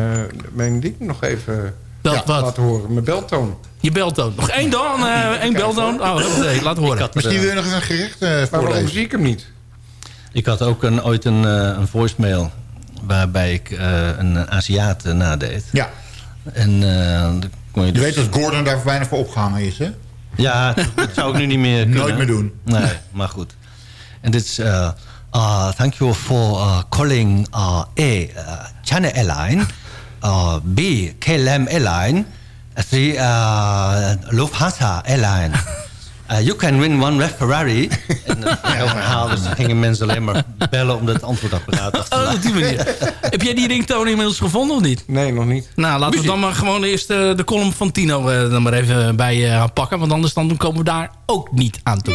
mijn ding nog even Dat Ja, wat? laten horen. Mijn beltoon. Je beltoon. Nog één dan? eh één beltoon? Oh, nee, laat horen. Ik had, Misschien eh, wil je nog een eh Maar waarom voorlezen. zie ik hem niet? ik had ook een, ooit een, eh, een voicemail waarbij ik eh, een Aziat nadeed. Ja, En eh, je je dus... weet dat Gordon daar bijna voor opgehangen is, hè? Ja, dat zou ik nu niet meer kunnen. Nooit meer doen. Nee, maar goed. En dit is... eh, uh, thank you for uh, calling uh, A. Uh, China Airline. Uh, B. KLM Airline. C. Uh, Lufthansa Airline. Uh, you can win one red Ferrari. en uh, heel verhaal, dus gingen mensen alleen maar bellen om dat antwoordapparaat af te Oh, op die manier. Heb jij die ringtoon inmiddels gevonden of niet? Nee, nog niet. Nou, laten we dan maar gewoon eerst eh, de column van Tino eh, dan maar even bij eh, pakken. Want anders dan komen we daar ook niet aan toe.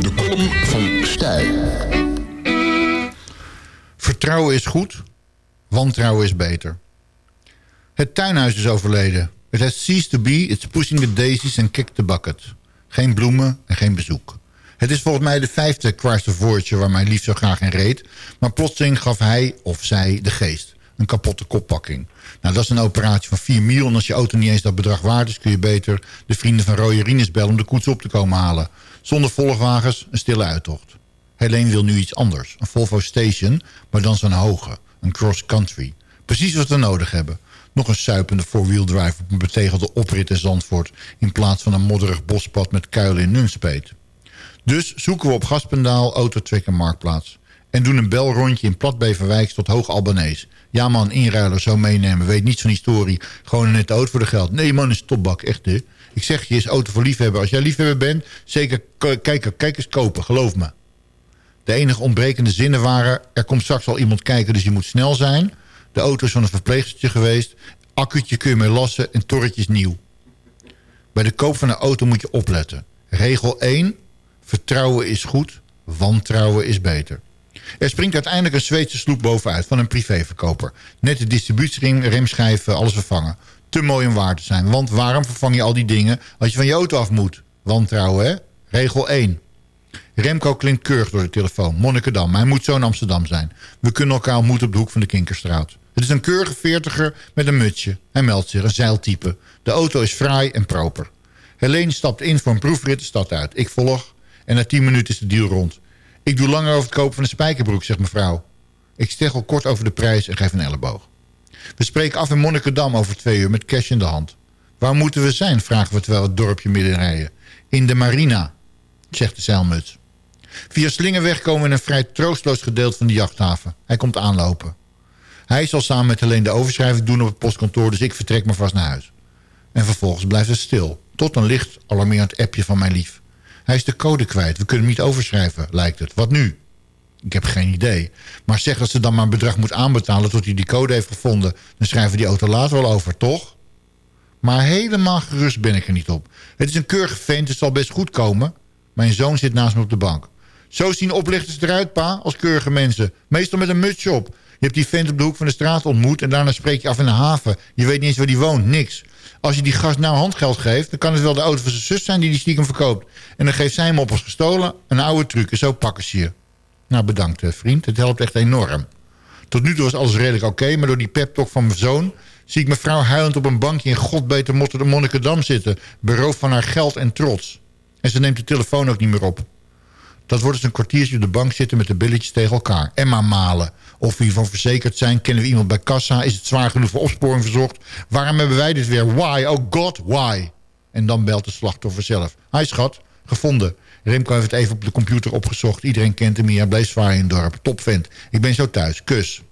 De column van Stijl. Vertrouwen is goed, wantrouwen is beter. Het tuinhuis is overleden. It has ceased to be, it's pushing the daisies and kick the bucket. Geen bloemen en geen bezoek. Het is volgens mij de vijfde Voortje waar mijn lief zo graag in reed. Maar plotseling gaf hij of zij de geest. Een kapotte koppakking. Nou, dat is een operatie van 4 mil. En als je auto niet eens dat bedrag waard is... kun je beter de vrienden van Roy Rines bellen om de koets op te komen halen. Zonder volgwagens, een stille uittocht. Helene wil nu iets anders. Een Volvo Station, maar dan zo'n hoge. Een cross-country. Precies wat we nodig hebben. Nog een suipende four-wheel drive op een betegelde oprit in Zandvoort... in plaats van een modderig bospad met kuilen in Nunspeet. Dus zoeken we op Gaspendaal, Autotrek en Marktplaats. En doen een belrondje in Plat Beverwijk tot Hoog Albanees. Ja man, inruiler, zo meenemen. Weet niets van historie. Gewoon een nette auto voor de geld. Nee man, een stopbak, echt hè. Ik zeg je, is auto voor liefhebber. Als jij liefhebber bent, zeker k- kijk, eens kopen, geloof me. De enige ontbrekende zinnen waren... er komt straks wel iemand kijken, dus je moet snel zijn. De auto is van een verpleegstertje geweest. Accuutje kun je mee lassen en torretjes nieuw. Bij de koop van een auto moet je opletten. Regel 1. Vertrouwen is goed, wantrouwen is beter. Er springt uiteindelijk een Zweedse sloep bovenuit van een privéverkoper. Net de distributiering, remschijven, alles vervangen. Te mooi om waar te zijn. Want waarom vervang je al die dingen als je van je auto af moet? Wantrouwen, hè? Regel 1. Remco klinkt keurig door de telefoon. Monnikendam, hij moet zo in Amsterdam zijn. We kunnen elkaar ontmoeten op de hoek van de Kinkerstraat. Het is een keurige veertiger met een mutsje. Hij meldt zich, een zeiltype. De auto is fraai en proper. Helene stapt in voor een proefrit de stad uit. Ik volg en na 10 minuten is de deal rond. Ik doe langer over het kopen van een spijkerbroek, zegt mevrouw. Ik steggel kort over de prijs en geef een elleboog. We spreken af in Monnikendam over twee uur met cash in de hand. Waar moeten we zijn, vragen we terwijl het dorpje midden rijden. In de marina, zegt de zeilmuts. Via Slingerweg komen we in een vrij troosteloos gedeelte van de jachthaven. Hij komt aanlopen. Hij zal samen met Helene de overschrijving doen op het postkantoor... dus ik vertrek maar vast naar huis. En vervolgens blijft het stil. Tot een licht alarmerend appje van mijn lief. Hij is de code kwijt. We kunnen hem niet overschrijven, lijkt het. Wat nu? Ik heb geen idee. Maar zeg dat ze dan maar een bedrag moet aanbetalen... tot hij die code heeft gevonden. Dan schrijven die auto later wel over, toch? Maar helemaal gerust ben ik er niet op. Het is een keurige vent, het zal best goed komen. Mijn zoon zit naast me op de bank. Zo zien oplichters eruit, pa, als keurige mensen. Meestal met een mutsje op. Je hebt die vent op de hoek van de straat ontmoet... en daarna spreek je af in de haven. Je weet niet eens waar die woont, niks. Als je die gast nou handgeld geeft... dan kan het wel de auto van zijn zus zijn die die stiekem verkoopt. En dan geeft zij hem op als gestolen. Een oude truc en zo pakken ze je. Nou, bedankt, eh, vriend. Het helpt echt enorm. Tot nu toe was alles redelijk oké... maar door die pep-talk van mijn zoon... zie ik mijn vrouw huilend op een bankje... in godbeter de Monnikendam zitten... beroofd van haar geld en trots. En ze neemt de telefoon ook niet meer op. Dat wordt dus een kwartiertje op de bank zitten met de billetjes tegen elkaar. En maar malen. Of we hiervan verzekerd zijn. Kennen we iemand bij kassa? Is het zwaar genoeg voor opsporing verzocht? Waarom hebben wij dit weer? Why? Oh god, why? En dan belt de slachtoffer zelf. Hij schat, gevonden. Remco heeft het even op de computer opgezocht. Iedereen kent hem hier. Hij bleef zwaar in het dorp. Topvent. Ik ben zo thuis. Kus.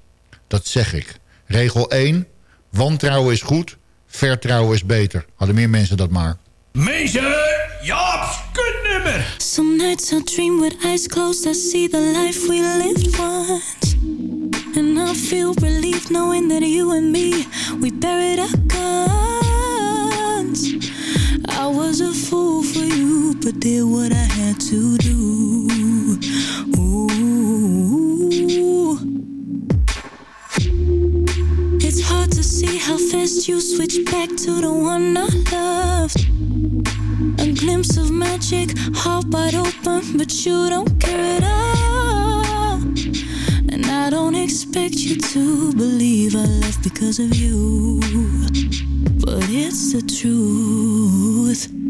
Dat zeg ik. Regel 1. Wantrouwen is goed. Vertrouwen is beter. Hadden meer mensen dat maar. Meester, Jaap's kutnummer. Some nights I dream with eyes closed. I see the life we lived once. And I feel relief knowing that you and me, we buried our guns. I was a fool for you, but did what I had to do. Ooh. It's hard to see how fast you switch back to the one I loved. A glimpse of magic, heart wide open, but you don't care at all. I don't expect you to believe I left because of you, but it's the truth.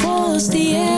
Falls the air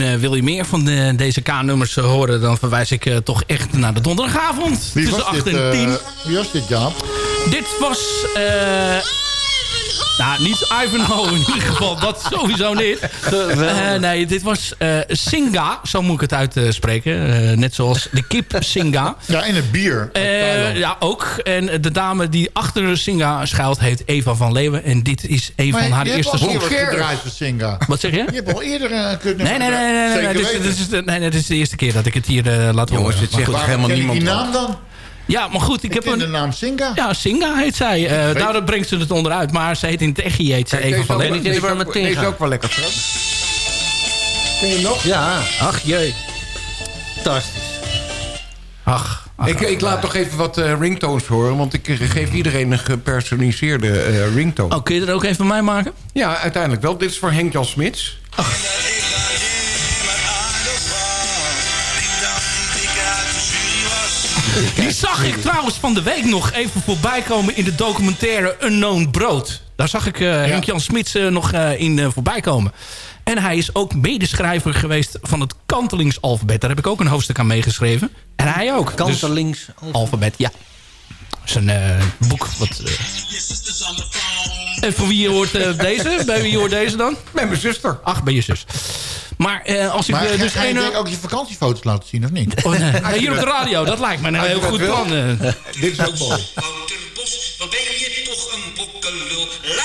en eh, wil je meer van de- deze K-nummers eh, horen... dan verwijs ik eh, toch echt naar de donderdagavond. Wie tussen was, 8 dit, en 10. eh, wie was dit, Jaap? Dit was... eh, Nou, niet Ivanhoe in ieder geval. Dat sowieso niet. Eh, nee, dit was eh, Singa. Zo moet ik het uitspreken. Eh, net zoals de kip Singa. Ja, en het bier. Eh, ja, ook. En de dame die achter Singa schuilt heet Eva van Leeuwen. En dit is een van haar je hebt eerste al songs. eerder gedraaid voor Singa. Wat zeg je? Je hebt al eerder een Nee, nee, nee. nee, nee, Zeker nee, dit, is, dit, de, nee, nee, dit is de eerste keer dat ik het hier eh, laat horen. dit Maar zegt helemaal niemand die naam dan? Ja, maar goed, ik heb een... de naam Singa. Ja, Singa heet zij. Eh weet- daardoor brengt ze het onderuit. Maar ze heet in het echt heet ze Eva van Leeuwen. Deze is ook- deze is ook wel lekker, schat. Ken je nog? Ja, Ach, jee. fantastisch. Ach. Ik, ik laat toch even wat eh, ringtones horen, want ik geef iedereen een gepersonaliseerde eh, ringtone. Oh, kun je er ook even van mij maken? Ja, uiteindelijk wel. Dit is voor Henk-Jan Smits. Die zag ik trouwens van de week nog even voorbij komen in de documentaire Unknown Brood. Daar zag ik eh Henk-Jan Smits eh, nog eh, in eh, voorbij komen. En hij is ook medeschrijver geweest van het kantelingsalfabet. Daar heb ik ook een hoofdstuk aan meegeschreven. En hij ook. Dus, alfabet, ja. Dat is een eh, boek wat... eh, En voor wie hoort eh, deze? Bij wie hoort deze dan? Bij mijn zuster. Ach, bij je zus. Maar eh, als ik Maar eh, dus ga je een... denk ik ook je vakantiefoto's laten zien, of niet? Oh, nee. Hier op de radio, dat lijkt me een heel goed plan. eh. Dit is ook mooi. Wat ben je toch een bokkelul. La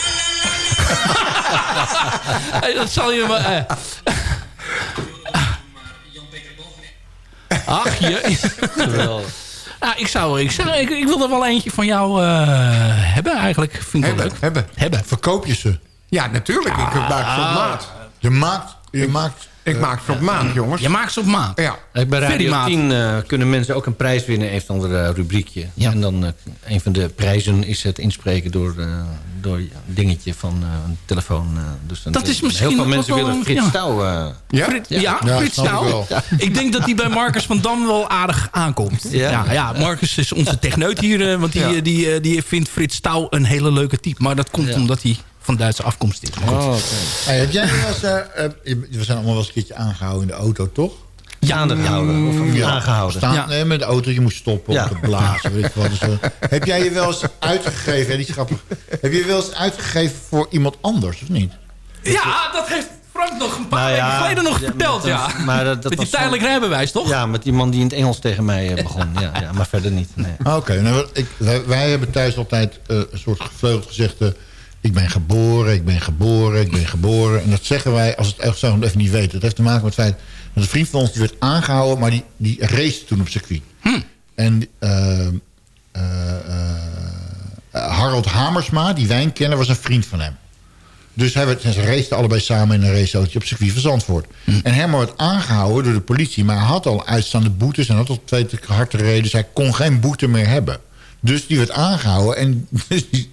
Hey, dat zal je maar... eh. Ach, je... Nou, ik, zou, ik, zou, ik, ik wil er wel eentje van jou eh, hebben eigenlijk. Vind ik wel Hebben, leuk. hebben. Hebben. Verkoop je ze? Ja, natuurlijk. Ik maak ze op maat. Je maakt... Je maakt Ik maak ze op maat, jongens. Je maakt ze op maat. Ja. Bij Radio maat. 10 eh, kunnen mensen ook een prijs winnen. Een of ander eh, rubriekje. Ja. En dan eh, een van de prijzen is het inspreken door, eh, door een dingetje van eh, een telefoon. eh. dus dan, Dat is misschien Heel veel mensen wel willen een- Frits ja. Touw. eh, Ja? Frits, ja, Ja, Frits ik Touw. Ik denk dat die bij Marcus van Dam wel aardig aankomt. Ja, Ja. ja, Marcus is onze techneut hier. eh, Want die, Ja. eh, die, eh, die vindt Frits Touw een hele leuke type. Maar dat komt Ja. omdat hij van Duitse afkomst is. Maar goed. Oh, oké. Hey, heb jij wel eens, eh, eh, je- we zijn allemaal wel eens een keertje aangehouden in de auto, toch? Staande houden. Of aangehouden. Staan, Ja. Nee, met de auto, je moet stoppen Ja. te blazen. Weet wat. Dus, eh, heb jij je wel eens uitgegeven, hè, die grappig. Heb je je wel eens uitgegeven voor iemand anders, of niet? Ja, dat heeft Frank nog een paar Nou ja, weken geleden nog ja, verteld. Ja. maar dat- dat Met die tijdelijk rijbewijs, toch? Ja, met die man die in het Engels tegen mij begon. Ja, ja, maar verder niet. Nee. Ah, Oké, nou, wij, wij hebben thuis altijd eh, een soort gevleugeld gezegde... ik ben geboren, ik ben geboren, ik ben geboren. En dat zeggen wij als het echt zo even niet weten. Dat heeft te maken met het feit dat een vriend van ons die werd aangehouden... maar die, die race toen op circuit. En eh, eh, eh, Harold Hamersma, die wijnkenner, was een vriend van hem. Dus hij werd, ze raceten allebei samen in een raceautootje op circuit van Zandvoort. En Herman werd aangehouden door de politie... maar hij had al uitstaande boetes en had al twee te hard gereden... dus hij kon geen boete meer hebben. Dus die werd aangehouden en dus die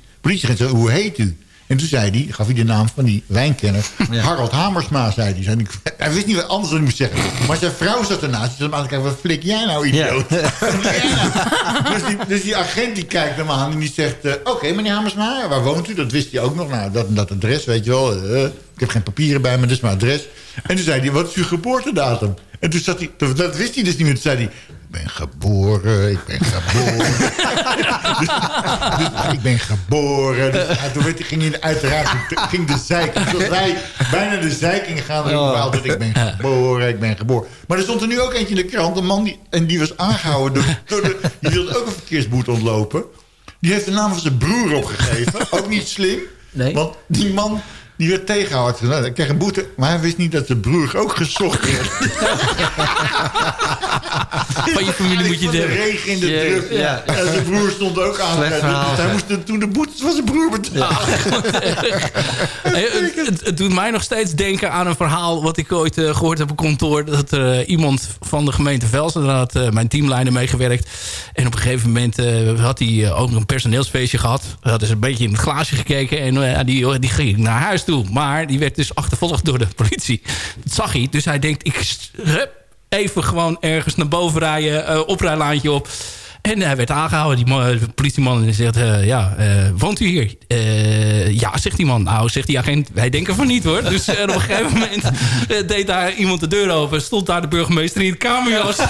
hoe heet u? En toen zei hij, gaf hij de naam van die wijnkenner... Harold Hamersma, zei hij. Zei hij. Wist niet wat anders wat hij moest zeggen. Maar zijn vrouw zat ernaast. Die zat hem aan te kijken, wat flik jij nou, idioot? dus, die, dus die agent die kijkt hem aan en die zegt... eh, Oké, meneer Hamersma, waar woont u? Dat wist hij ook nog. Nou, dat en dat adres, weet je wel. Eh, ik heb geen papieren bij me, is mijn adres. En toen zei hij, wat is uw geboortedatum? En toen zat hij, dat- wist hij dus niet meer. Toen zei hij, ben geboren, ik ben geboren. ik ben geboren. Dus, ja, toen werd, ging hij uiteraard ging de zeiking. Zoals wij bijna de zeiking gaan. altijd, ik ben geboren, ik ben geboren. Maar er stond er nu ook eentje in de krant. Een man die, en die was aangehouden door, door de... Die wilde ook een verkeersboete ontlopen. Die heeft de naam van zijn broer opgegeven. ook niet slim. Want die man... Die werd tegengehouden. Nou, hij kreeg een boete, maar hij wist niet dat de broer ook gezocht werd. Van je familie moet je de regen in de Ja, druk. ja. En zijn broer stond ook aan. Slecht verhaal, hij moest de- toen de boetes van zijn broer betalen. Het, het, het doet mij nog steeds denken aan een verhaal... wat ik ooit eh, gehoord heb op kantoor. Dat er eh, iemand van de gemeente Velsen... daar had eh, mijn teamleider meegewerkt. En op een gegeven moment had hij ook een personeelsfeestje gehad. Hij had dus een beetje in het glaasje gekeken. En die, die ging naar huis toe. Maar die werd dus achtervolgd door de politie. Dat zag hij. Dus hij denkt... ik even gewoon ergens naar boven rijden. eh oprijlaantje op... En hij werd aangehouden. Die eh, politieman en politieman zegt, eh, ja, eh, woont u hier? Ja, zegt die man. Nou, zegt die agent, wij denken van niet hoor. Dus op een gegeven moment deed daar iemand de deur open. Stond daar de burgemeester in het kamerjas.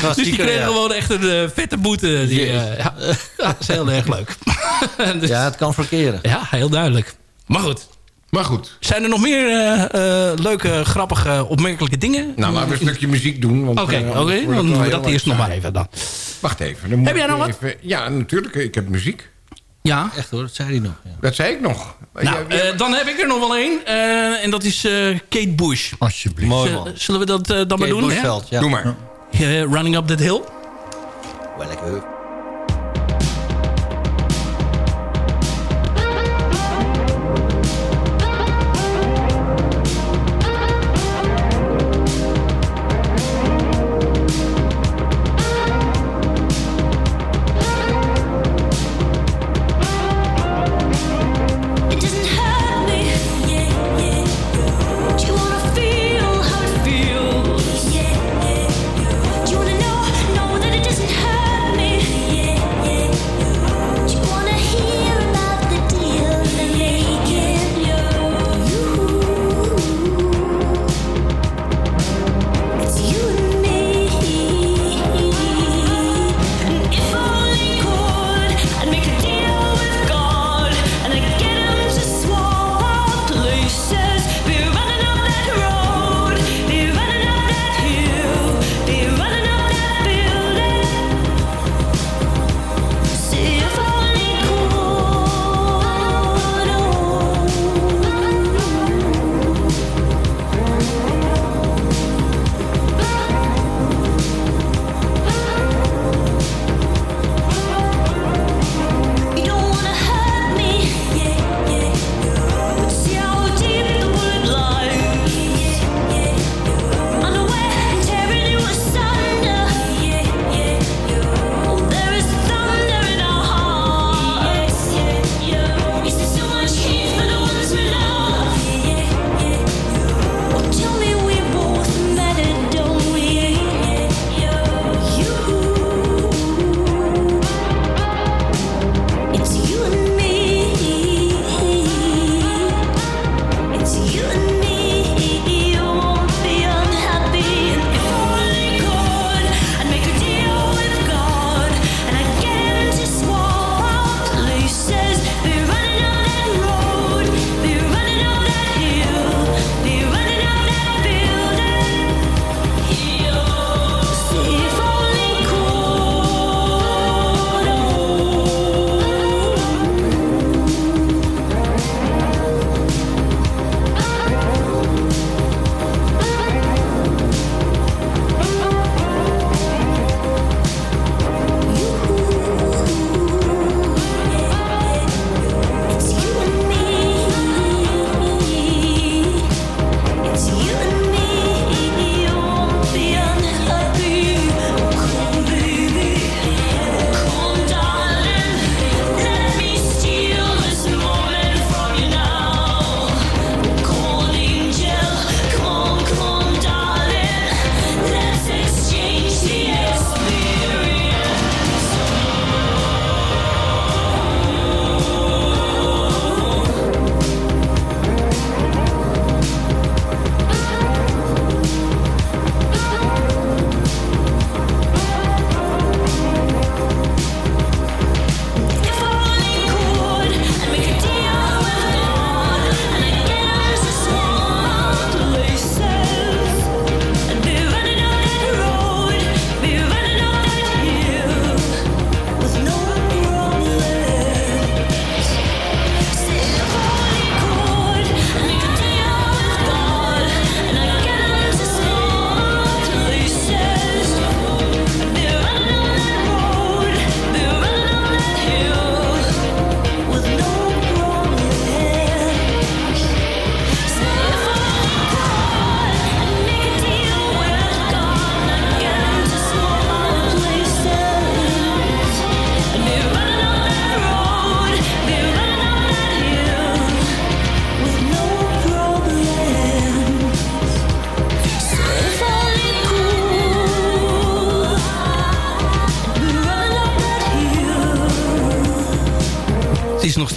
Dus die kreeg gewoon echt een vette boete. Die, ja. dat is heel erg leuk. Dus ja, het kan verkeren. Ja, heel duidelijk. Maar goed, maar goed. Zijn er nog meer eh, eh, leuke, grappige, opmerkelijke dingen? Nou, laten we een stukje muziek doen. Oké, okay, dan doen we dat eerst nog maar even dan. Wacht even. Dan heb jij nog even... wat? Ja, natuurlijk. Ik heb muziek. Ja. Echt hoor, dat zei hij nog. Ja. Dat zei ik nog. Nou, ja, eh, dan heb ik er nog wel één. En dat is uh, Kate Bush. Alsjeblieft. Mooi man. Zullen we dat dan maar doen? Bushveld, ja. Doe maar. Running Up That Hill. Wel lekker.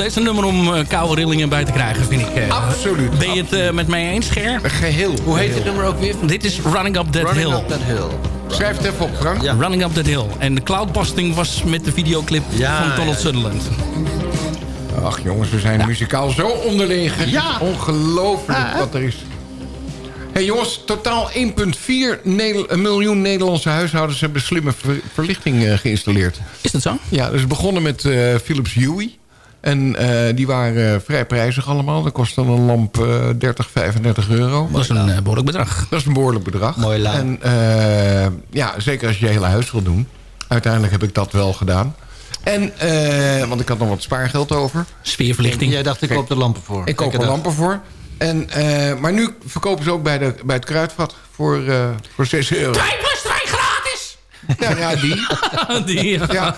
is een nummer om eh, koude rillingen bij te krijgen, vind ik. Eh. Absoluut. Ben je het eh, met mij eens, Ger? Geheel. Hoe heet het nummer ook weer? Dit is Running Up That Running Hill. Up that hill. Schrijf het even op, Frank. Ja. Running Up That Hill. En de cloudbusting was met de videoclip van Donald Sutherland. Ach jongens, we zijn muzikaal zo onderlegen. Ja. Ongelooflijk ah. wat er is. Hey jongens, totaal 1,4 miljoen Nederlandse huishoudens hebben slimme verlichting geïnstalleerd. Is dat zo? Ja, dus begonnen met Philips Hue. En eh, die waren eh, vrij prijzig allemaal. Dat kostte een lamp eh 30, 35 euro. Dat is een eh, behoorlijk bedrag. Dat is een behoorlijk bedrag. Mooi laag. En eh, ja, zeker als je je hele huis wil doen. Uiteindelijk heb ik dat wel gedaan. En, eh, want ik had nog wat spaargeld over. Sfeerverlichting. Jij dacht, ik koop de lampen voor. Ik koop er lampen voor. En, eh, maar nu verkopen ze ook bij, de, bij het kruidvat voor, eh, voor 6 euro. plus 2 gratis! Ja, ja die. Die, Ja.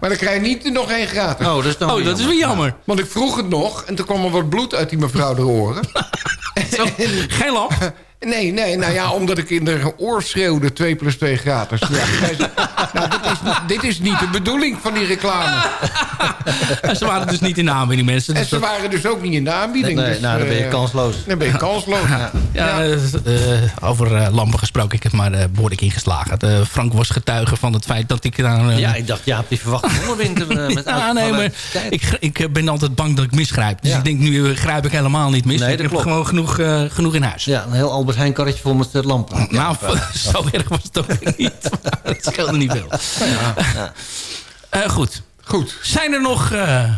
Maar dan krijg je niet nog één gratis. Oh, dat is dan Oh, weer dat is jammer. weer jammer. Want ik vroeg het nog en toen kwam er wat bloed uit die mevrouw de oren. Zo, geen lamp? Nee, nee, nou ja, omdat ik in de oor schreeuwde 2 plus 2 gratis. Ja, nou, dit is, dit is niet de bedoeling van die reclame. En ze waren dus niet in de aanbieding, mensen. En Dus ze dat- waren dus ook niet in de aanbieding. Nee, dus, nou, dan ben je eh, kansloos. Dan ben je kansloos. Ja, eh, eh, over eh, lampen gesproken. Ik heb maar eh, behoorlijk ingeslagen. Frank was getuige van het feit dat ik daar... Ja, ik dacht, ja, die verwacht zonnerwinter eh, met ja, nee, maar ik, ik ben altijd bang dat ik misgrijp. Dus Ja. ik denk, nu grijp ik helemaal niet mis. Nee, ik heb gewoon genoeg, eh, genoeg in huis. Ja, een heel Albert Heijn karretje vol met lampen. Nou, zo erg was het ook niet. Het scheelde niet veel. Eh, goed. Goed. Zijn er nog eh,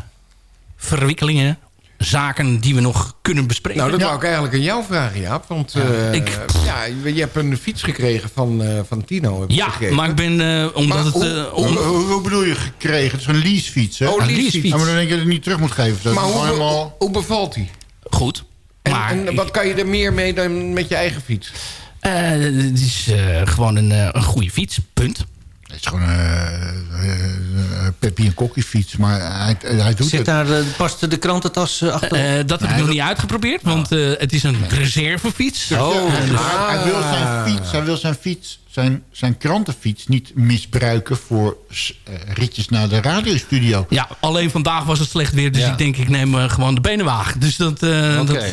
verwikkelingen, zaken die we nog kunnen bespreken? Nou, dat wou ik eigenlijk aan jou vragen, Jaap. Want eh, ik- ja, je hebt een fiets gekregen van, eh, van Tino. Ja, maar ik ben... eh, omdat Maar het... hoe- eh, Hoe, om- hoe, hoe bedoel je gekregen? Het is een leasefiets, hè? Oh, Een leasefiets. Ja, maar dan denk je dat je het niet terug moet geven. Dat Maar is hoe, helemaal... hoe bevalt hij? goed. En, Maar en ik- wat kan je er meer mee dan met je eigen fiets? eh, het is eh, gewoon een, eh, een goede fiets, punt. Het is gewoon een Peppy en Kokkie fiets, maar hij, hij doet Zit het. daar, eh, past de krantentas eh, achter? Eh, dat heb ik nog niet uitgeprobeerd, want eh, het is een reservefiets. Dus, Oh, ja, hij, dus- hij- hij wil zijn fiets, hij wil zijn fiets, zijn, zijn krantenfiets niet misbruiken voor eh, ritjes naar de radiostudio. Ja, alleen vandaag was het slecht weer, dus Ja. ik denk ik neem eh, gewoon de benenwagen. Dus dat, eh, Oké. dat,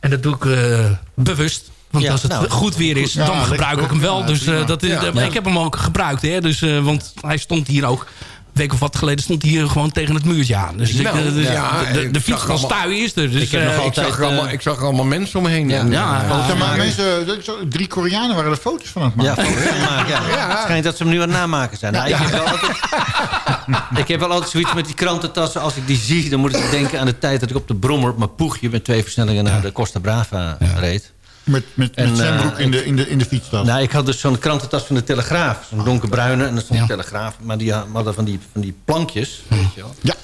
en dat doe ik eh, bewust. Want Ja, als het nou, goed weer is, dan gebruik ik hem wel. Ja, dus eh, dat is, eh, ik heb hem ook gebruikt, hè, dus, eh, want hij stond hier ook. Een week of wat geleden stond hij hier gewoon tegen het muurtje aan. Dus, ik, Nou, dus ja, de, de, fiets van allemaal- Stuy is er. Dus, Ik heb nog Ik altijd, zag, allemaal, ik zag er allemaal mensen omheen. Ja. En, Ja, ja. Zeg maar, maar- mensen, drie Koreanen waren er foto's van aan het Ja, maken. foto's van maken, ja. Ja. Het schijnt dat ze hem nu aan het namaken zijn. Nou, ik, heb wel altijd, ik heb wel altijd zoiets met die krantentassen. Als ik die zie, dan moet ik denken aan de tijd dat ik op de Brommer... op mijn poegje met twee versnellingen naar de Costa Brava reed. Met, met, En, met zijn eh, broek in de, in de, in de fietstas. Nou, ik had dus zo'n krantentas van de Telegraaf. Zo'n donkerbruine en dat stond Ja. de Telegraaf. Maar die hadden van die, van die plankjes, weet je wel. Ja.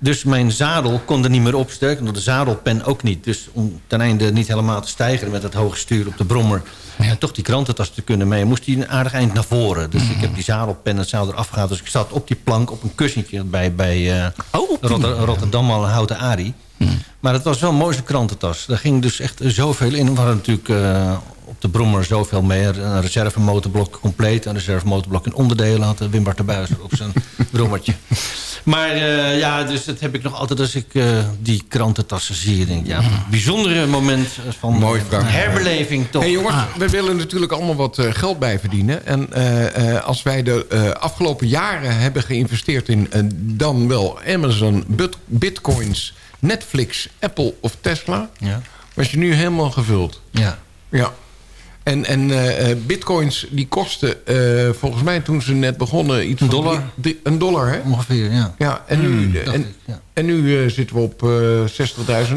Dus mijn zadel kon er niet meer op sterken. door de zadelpen ook niet. Dus om ten einde niet helemaal te stijgen met het hoge stuur op de brommer... en toch die krantentas te kunnen mee... moest hij een aardig eind naar voren. Dus ik heb die zadelpen en het zadel eraf gehaald. Dus ik zat op die plank op een kussentje bij, bij eh, Oh, die Rotter- Rotterdam al een houten Maar het was wel een mooie krantentas. Daar ging dus echt zoveel in. We hadden natuurlijk eh, op de Brommer zoveel meer. Een reservemotorblok compleet. Een reservemotorblok in onderdelen had Wim Bart de Buis op zijn brommertje. Maar eh, ja, dus dat heb ik nog altijd als ik eh, die krantentassen zie. Denk, ik, ja, een bijzondere moment van Mooi, herbeleving toch. Hey jongens, Ah. we willen natuurlijk allemaal wat eh, geld bij verdienen. En eh, eh, als wij de eh, afgelopen jaren hebben geïnvesteerd in eh, dan wel Amazon, bit- bitcoins, Netflix, Apple of Tesla... Ja. was je nu helemaal gevuld. Ja. Ja. En, en eh, eh, bitcoins die kosten eh, volgens mij toen ze net begonnen... Iets Een van dollar. drie- drie- een dollar, hè? Ongeveer, ja. Ja, en nu, dacht en, ik, ja. en nu zitten we op eh 60.000. 26.000,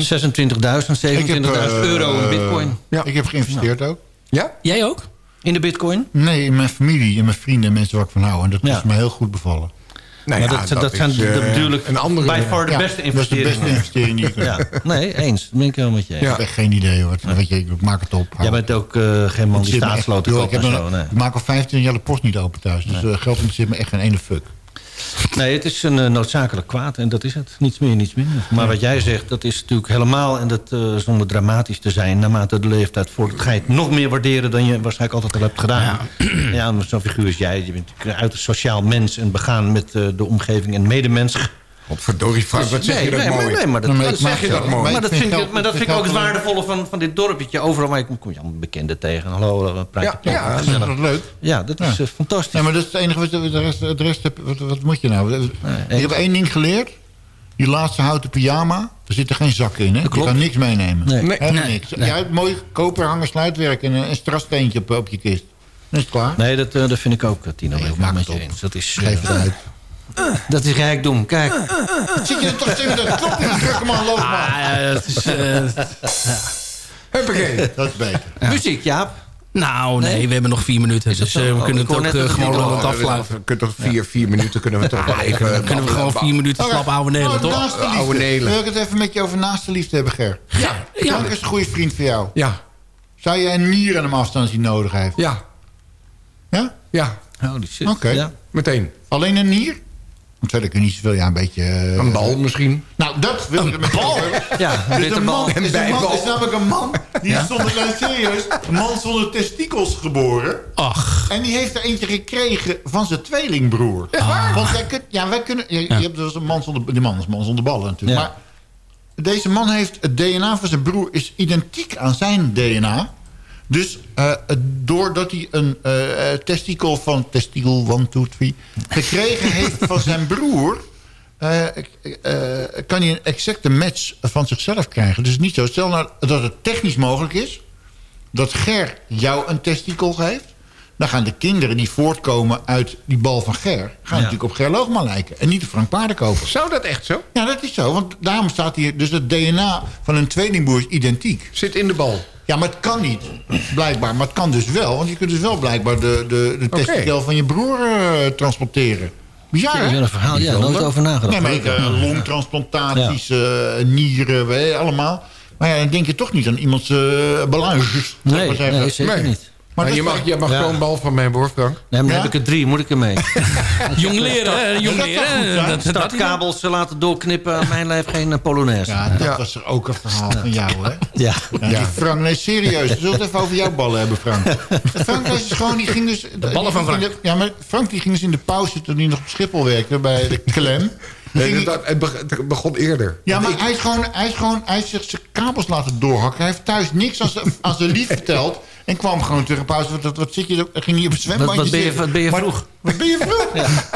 27.000 eh, euro in bitcoin. Ja. Ik heb geïnvesteerd ook. Ja? Jij ook? In de bitcoin? Nee, in mijn familie, in mijn vrienden en mensen waar ik van hou. En dat Ja. is me heel goed bevallen. Nou ja, dat, dat, zijn eh, natuurlijk een andere... by far de Ja, beste Dat is de investering. beste investering die ik heb. Ja, nee, eens. Dat ben ik helemaal met je. Ik heb echt geen idee. Wat, weet je, ik maak het op. Jij bent ook eh, geen man die staatsloten koopt ik, zo. Nee. ik maak al 15 jaar de post niet open thuis. Dus eh, geld zit me echt geen ene fuck. Nee, het is een eh, noodzakelijk kwaad en dat is het. Niets meer, niets minder. Maar wat jij zegt, dat is natuurlijk helemaal... en dat eh, zonder dramatisch te zijn... naarmate de leeftijd vordert... ga je het nog meer waarderen dan je waarschijnlijk altijd al hebt gedaan. Ja, maar zo'n figuur als jij. Je bent natuurlijk een uiterst sociaal mens... en begaan met eh, de omgeving en medemens. Godverdorie, Frank, wat zeg nee, je dat nee, mooi. maar, nee, maar dat, Nou, maar dat ik zeg maak je dat mooi. Maar dat ik vind vind ik, geld- maar dat ik vind ik vind ook het waardevolle van, van dit dorpje. Overal waar je komt, kom je allemaal bekenden tegen. Hallo, eh, praat je Ja, ja. Dat is leuk. Ja, dat is Ja. eh, fantastisch. Nee, maar dat is het enige wat de rest, de rest heb, wat, wat moet je nou? Ik heb één ding geleerd. Die laatste houten pyjama, er zit er geen zak in. Hè? Je kan niks meenemen. Nee. Nee. Helemaal niks. Nee. Je hebt mooi koperhanger sluitwerk en een, een strassteentje op, op je kist. Dan is het klaar. Nee, dat, eh, dat vind ik ook, eh, Tino. Nee, maak het je op. eens. Dat is, Geef het eh, uit. Dat is rijkdom. Kijk. Zit je er toch steeds met dat knopje te drukken, man? Loop maar. Ah, ja, dat is... eh, Huppakee. Dat is beter. Muziek, Jaap. nou, nee, we hebben nog vier minuten. Dus eh, we Oh, kunnen het ook net eh, gewoon Oh, afsluiten. we kunnen toch vier, vier minuten kunnen we toch wel even... Dan kunnen we gewoon vier minuten slap ouwe nelen, toch? Oude nelen. Wil ik het even met je over naaste liefde hebben, Ger? Ja, Frank is een goede vriend voor jou. ja, Zou je een nier aan hem afstaan als hij nodig heeft? ja, Ja? ja. Holy shit. Oké. Ja. Meteen. Alleen een nier? Want verder kun je niet zoveel, ja, een beetje... eh, Een bal misschien. Nou, dat wil ik met bal. Ja, Dus witte een bal. man, En is, een man, is namelijk een man die is zonder, nou, serieus, een man zonder testikels geboren. Ach, En die heeft er eentje gekregen van zijn tweelingbroer. Want jij kunt, ja, wij kunnen, je, je hebt dus een man zonder, die man is een man zonder ballen natuurlijk. Ja. Maar deze man heeft het DNA van zijn broer is identiek aan zijn DNA. Dus eh, doordat hij een eh, testikel van testikel 1, 2, 3 gekregen heeft van zijn broer... kan hij een exacte match van zichzelf krijgen. Dus niet zo. Stel nou dat het technisch mogelijk is... dat Ger jou een testikel geeft... dan gaan de kinderen die voortkomen uit die bal van Ger... gaan natuurlijk op Ger Loogman lijken. En niet op Frank Paardenkoper. Zou dat echt zo? Ja, dat is zo. Want daarom staat hier... dus het DNA van een tweelingbroer is identiek. Zit in de bal. Ja, maar het kan niet, blijkbaar. Maar het kan dus wel. Want je kunt dus wel blijkbaar de, de, de van je broer eh, transporteren. Bizar, Ja, hè? een verhaal. Ja, nooit over nagedacht. Nee, maar ik, eh, longtransplantaties, eh, nieren, weet je, allemaal. Maar ja, dan denk je toch niet aan iemands uh, belangen. Nee, nee, zeker Nee. niet. Maar je mag, je mag Ja. gewoon een bal van mij, hoor, Frank. Nee, maar dan Ja? heb ik er drie. Moet ik ermee? jong leren, hè, jong Dat zou goed leren. Dat, eh, laten doorknippen. Aan mijn lijf geen uh, Polonaise. Ja, dat Ja. was er ook een verhaal van jou, hè? Ja. Frank, nee, serieus. We zullen het even over jouw ballen hebben, Frank. Frank was dus gewoon, die ging dus... De ballen van Frank. ja, maar Frank die ging dus in de pauze toen hij nog op Schiphol werkte bij de Klem. Nee, dat, het beg- het begon eerder. ja, maar hij is gewoon, hij is gewoon, hij heeft zich zijn kabels laten doorhakken. Hij heeft thuis niks zijn, aan zijn lief verteld. En kwam gewoon terug in pauze. Wat, wat, zit je, ging hij op het zwembadje Wat- wat ben je- zitten. wat ben je Maar- vroeg? Wat ben je vroeg?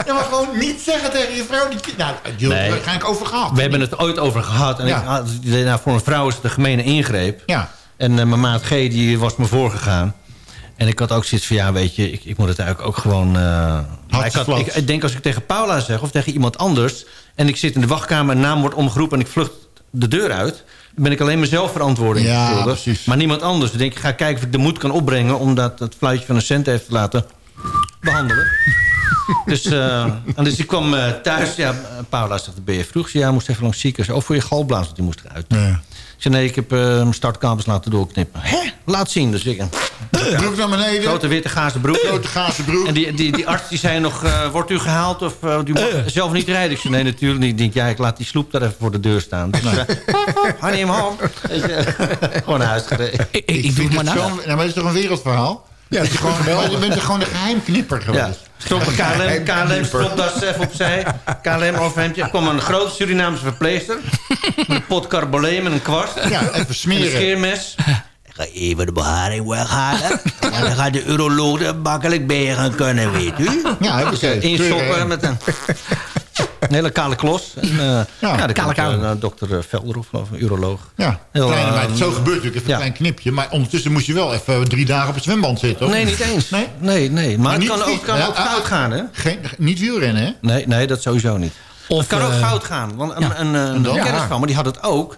Ja. maar gewoon niet zeggen tegen je vrouw. Die, nou, die Nee. daar ga ik over gehad. We hebben het ooit over gehad. En Ja. ik, nou, voor een vrouw is het een gemene ingreep. Ja. En eh, mijn maat G die was me voorgegaan. En ik had ook zoiets van, ja, weet je, ik, ik moet het eigenlijk ook gewoon... eh, ik, had, ik, ik denk als ik tegen Paula zeg of tegen iemand anders... en ik zit in de wachtkamer, naam wordt omgeroepen... en ik vlucht de deur uit... dan ben ik alleen mezelf verantwoording Ja, precies. Maar niemand anders. Dan denk ik, ga kijken of ik de moed kan opbrengen... om dat het fluitje van een cent even te laten behandelen. dus, eh, en dus ik kwam eh, thuis. Ja, Paula zegt, ben je vroeg? Ze, Ja, moest even langs ziekenhuis. Of voor je galblaas, want die moest eruit. Ja. Ik zei, nee, ik heb eh, mijn startkabels laten doorknippen. Hè? Laat zien. Dus ik een Broek naar beneden. grote witte gazen broek. Grote gazen broek. En die, die, die arts die zei nog, eh, wordt u gehaald of uh, u mag zelf niet rijden? Ik zei, nee, natuurlijk niet. Ik denk, ja, ik laat die sloep daar even voor de deur staan. Dus, uh, honey, I'm home. Gewoon naar huis gereden. ik, ik, ik doe vind het maar het na. nou, maar dat is toch een wereldverhaal? Ja, het is gewoon, je bent er gewoon een geheimknipper Ja. geweest. Stop KLM, KLM stropdas even opzij. KLM overhemdje. Er kwam een grote Surinaamse verpleegster. Met een pot met een kwast. Ja, even En een smeren. scheermes. Ik ga even de beharing weghalen. En dan gaat de uroloog er makkelijk bij gaan kunnen, weet u. Ja, heb ik uh, Insoppen met een... Een hele kale klos. En, uh, ja, ja, de kale kale kale. dokter Velderhof, of een uroloog. Ja, Heel, kleine eh, meid. Zo gebeurt natuurlijk even ja. een klein knipje. Maar ondertussen moest je wel even drie dagen op het zwembad zitten. Nee, hoor. niet eens. Nee? Nee, nee. Maar, het kan ook, kan Ja, ook fout gaan, hè? Geen, niet wielrennen, hè? Nee, nee, dat sowieso niet. Of, het kan ook eh, fout gaan. Want een, een, een, kennis van me, die had het ook.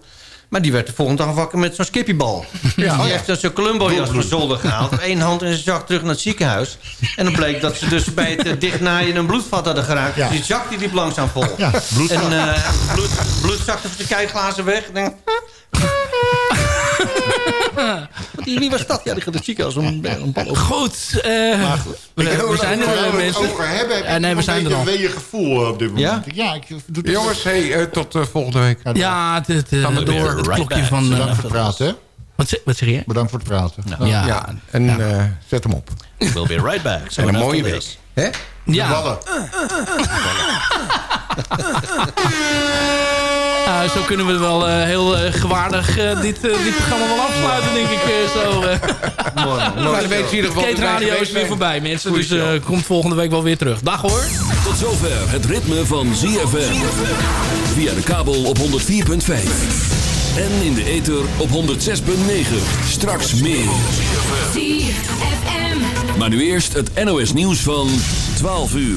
Maar die werd de volgende dag wakker met zo'n skippiebal. Die heeft zo'n Columbo-jas van zolder gehaald. Eén hand in zijn zak terug naar het ziekenhuis. En dan bleek dat ze dus bij het eh, dichtnaaien een bloedvat hadden geraakt. Ja. Dus die zak die liep langzaam vol. Ja, bloedvat. En eh, bloed, bloed zakte de kijkglazen weg. Ik denk, Wie was dat? Ja, die gaat het ziekenhuis om een bal op. Goed, eh, we, we zijn er, we het mensen. over hebben, heb Ja, ik nee, we een zijn er al. een gevoel eh, op dit Ja? moment. Ja, ik doe het Jongens, hey, eh, tot volgende week. Ja, eh, Gaan we door. het Right klokje back. van... Bedankt voor het praten, hè? wat, zeg- wat zeg je? Bedankt voor het praten. Ja, Ja, en eh, zet hem op. We'll be right back. So En een mooie week. Hè? ja. Ballen. Nou, zo kunnen we wel eh, heel eh, gewaardig eh, dit, eh, dit programma wel afsluiten, denk ik. zo. Maar dan weet je ieder geval Radio is weer voorbij, mensen. Dus eh, komt volgende week wel weer terug. Dag hoor. Tot zover het ritme van ZFM. Via de kabel op 104.5. En in de ether op 106.9. Straks meer. ZFM. Maar nu eerst het NOS nieuws van 12 uur.